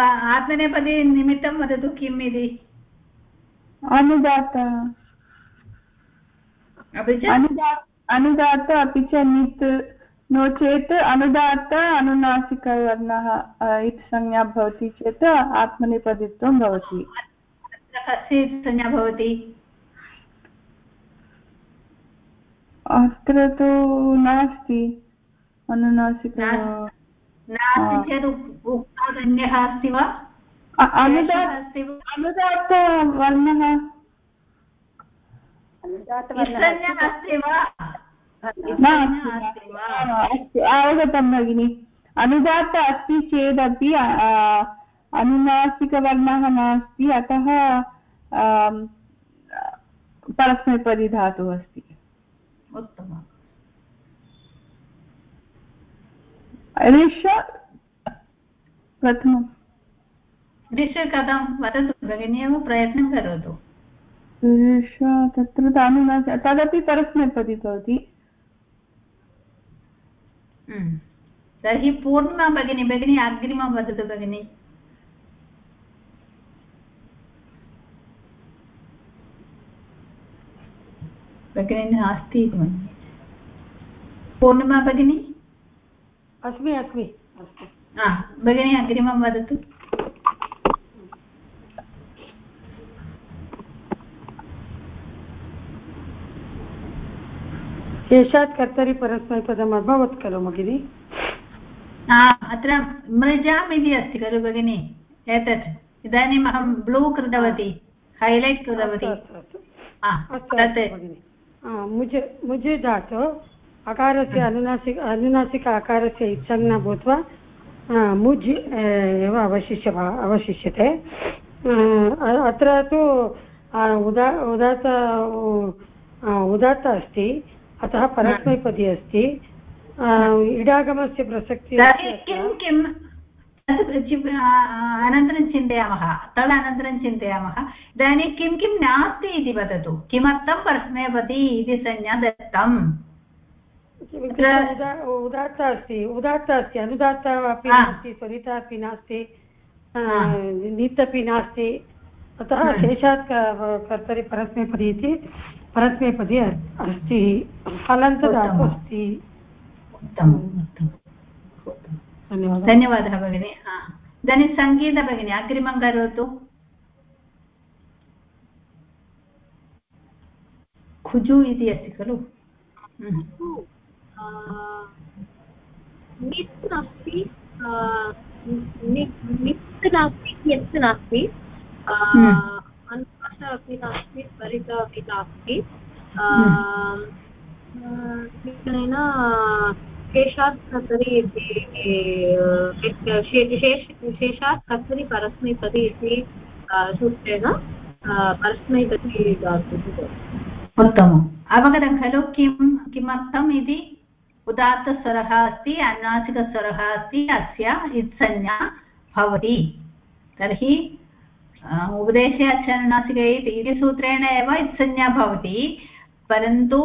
Speaker 1: आत्मनेपदी निमित्तं वदतु किम् इति?
Speaker 4: अनुदात।
Speaker 1: अपि च?
Speaker 4: अनुदात अनुदात अपि च नित् नो चेत् अनुदात अनुनासिकवर्णः इति संज्ञा भवति चेत् आत्मनेपदित्वं भवति।
Speaker 1: कस्य संज्ञा भवति।
Speaker 4: अत्र तु नास्ति। अनुनासिक
Speaker 1: नास्ति। चेत् उक्तादन्यः अस्ति वा?
Speaker 4: अ-
Speaker 1: अस्ति वा?
Speaker 4: अवगतं भगिनि। अनुदात्त अस्ति चेदपि अ, अनुनासिकवर्णः नास्ति अतः आम्, परस्मैपदिधातुः अस्ति
Speaker 1: उत्तमम्।
Speaker 4: ऋष प्रथमं
Speaker 1: दिश कथं? वदतु भगिनी एव प्रयत्नं करोतु।
Speaker 4: ऋष तत्र तु अनुनासि तदपि परस्मैपदी भवति।
Speaker 1: तर्हि पूर्णिमा भगिनी भगिनी अग्रिमं वदतु भगिनी। भगिनी नास्ति इति मन्ये। पूर्णिमा भगिनी?
Speaker 2: अस्मि अस्मि।
Speaker 1: भगिनी अग्रिमं वदतु।
Speaker 2: शेषात् कर्तरि परस्मैपदम् अभवत् खलु भगिनि?
Speaker 1: अत्र मृजाम् इति अस्ति खलु भगिनि एतत्। इदानीम् अहं ब्लू कृतवती हैलैट् कृतवती। तत्
Speaker 2: मुज मुज धातु अकारस्य अनुनासिक अनुनासिक अकारस्य इत्संज्ञा भूत्वा मुज् एव अवशिष्य अवशिष्यते। अत्र तु उदा उदात उ, उदात्त अस्ति। अतः परस्मैपदी अस्ति। इडागमस्य प्रसक्तिः
Speaker 1: किं? अनन्तरं चिन्तयामः तदनन्तरं चिन्तयामः इदानीं किं किं नास्ति इति वदतु। किमर्थं परस्मैपदी इति संज्ञा दत्तम्?
Speaker 2: उदात्त अस्ति उदात्त अस्ति अनुदात्त अपि नास्ति स्वरिता अपि नास्ति नीत् अपि नास्ति। अतः शेषात् कर्तरि परस्मैपदी इति परस्मैपदी अस्ति। हलन्त धातु अस्ति
Speaker 1: धन्यवादः भगिनि इदानीं सङ्गीता भगिनी अग्रिमं करोतु खुजु इति अस्ति खलु
Speaker 7: नित् नास्ति नित् नास्ति यत् नास्ति अनुपात अपि नास्ति स्वरित अपि नास्ति शेषात् कर्तरि इति शेषात् कर्तरि परस्मैपदी इति सूत्रेण परस्मैपदी
Speaker 1: उत्तमम्। अवगतं खलु किं, किमर्थम् इति? उदात्तस्वरः अस्ति अनुनासिकस्वरः अस्ति, अस्य इत्संज्ञा भवति। तर्हि उपदेशे अक्षरनासिके इति सूत्रेण एव इत्संज्ञा भवति। परन्तु,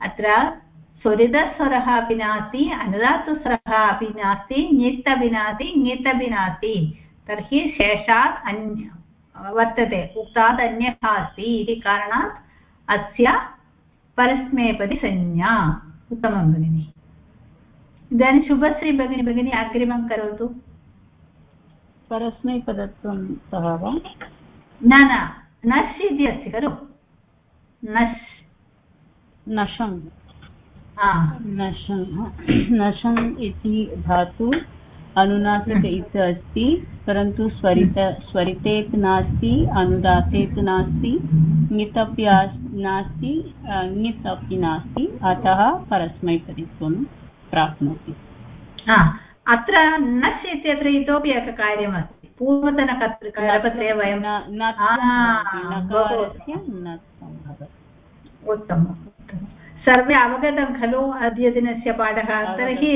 Speaker 1: अत्र स्वरितस्वरः अपि नास्ति अनुदात्तस्वरः अपि नास्ति ङित् अपि नास्ति ङित् अपि नास्ति तर्हि शेषात् अन्य वर्तते। उक्तात् अन्यः अस्ति इति कारणात् अस्य परस्मैपदिसंज्ञा। उत्तमं भगिनि। इदानीं शुभश्री भगिनी भगिनी अग्रिमं करोतु।
Speaker 6: परस्मैपदत्वं सः वा?
Speaker 1: न न। नश् इति अस्ति खलु। नश्
Speaker 6: नशं। नशं। नशम् इति धातु अनुनासिक इत् अस्ति परन्तु स्वरित स्वरितेत् नास्ति अनुदातेत् नास्ति ङित् अपि नास्ति ङित् अपि नास्ति अतः परस्मैपदित्वं प्राप्नोति
Speaker 1: अत्र नस् इत्यत्र इतोपि एकं कार्यमस्ति पूर्वतनकर्पत्रे वयं उत्तमम् सर्वे अवगतं खलु अद्यदिनस्य पाठः? तर्हि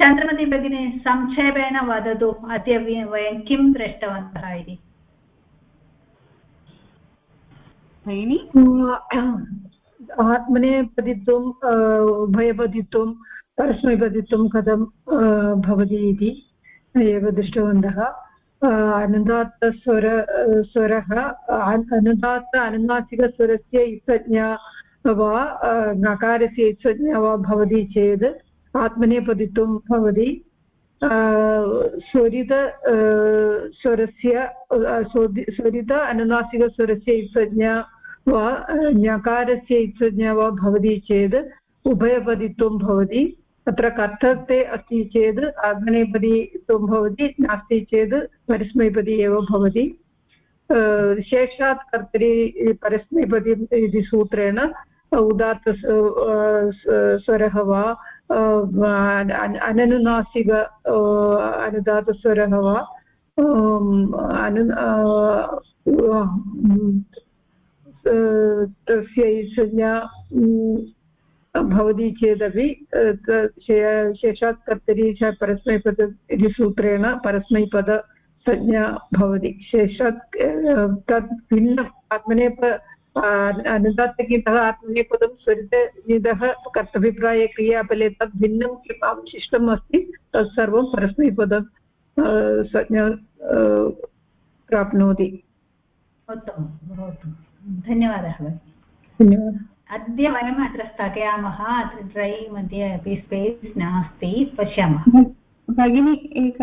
Speaker 1: चन्द्रमती भगिनी संक्षेपेण वदतु अद्य वयं किं दृष्टवन्तः इति?
Speaker 8: भगिनि? आत्मनेपदित्वम् उभयपदित्वं परस्मैपदित्वं कथं भवति इति एव दृष्टवन्तः। अनुदात्तस्वर स्वरः अनुदात्त अनुनासिकस्वरस्य संज्ञा वा नकारस्य संज्ञा वा भवति चेत् आत्मनेपदित्वं भवति। स्वरित स्वरस्य स्वरित अनुनासिकस्वरस्य इत्संज्ञा वा ञकारस्य इत्संज्ञा वा भवति चेत् उभयपदित्वं भवति। अत्र कर्थर्थे अस्ति चेत् आग्नेयपदित्वं भवति, नास्ति चेत् परस्मैपदी एव भवति। शेषात् कर्तरि परस्मैपदी इति सूत्रेण उदात्त स्वरः वा अननुनासिक अनुदातस्वरः वा अनु तस्य संज्ञा भवति चेदपि शेषात् कर्तरि परस्मैपद इति सूत्रेण परस्मैपदसंज्ञा भवति। शेषात् तद् भिन्नम् आत्मनेप अनुदात्तगीतः आत्मनेपदं स्वरितनिदः कर्तभिप्रायक्रियाफले तद् भिन्नं किम् अवशिष्टम् अस्ति तत् सर्वं परस्मैपदं संज्ञा प्राप्नोति।
Speaker 1: धन्यवादः।
Speaker 8: धन्यवादः।
Speaker 1: अद्य वयम् अत्र स्थगयामः अत्र ड्रै मध्ये अपि स्पेस् नास्ति पश्यामः।
Speaker 4: भगिनी एक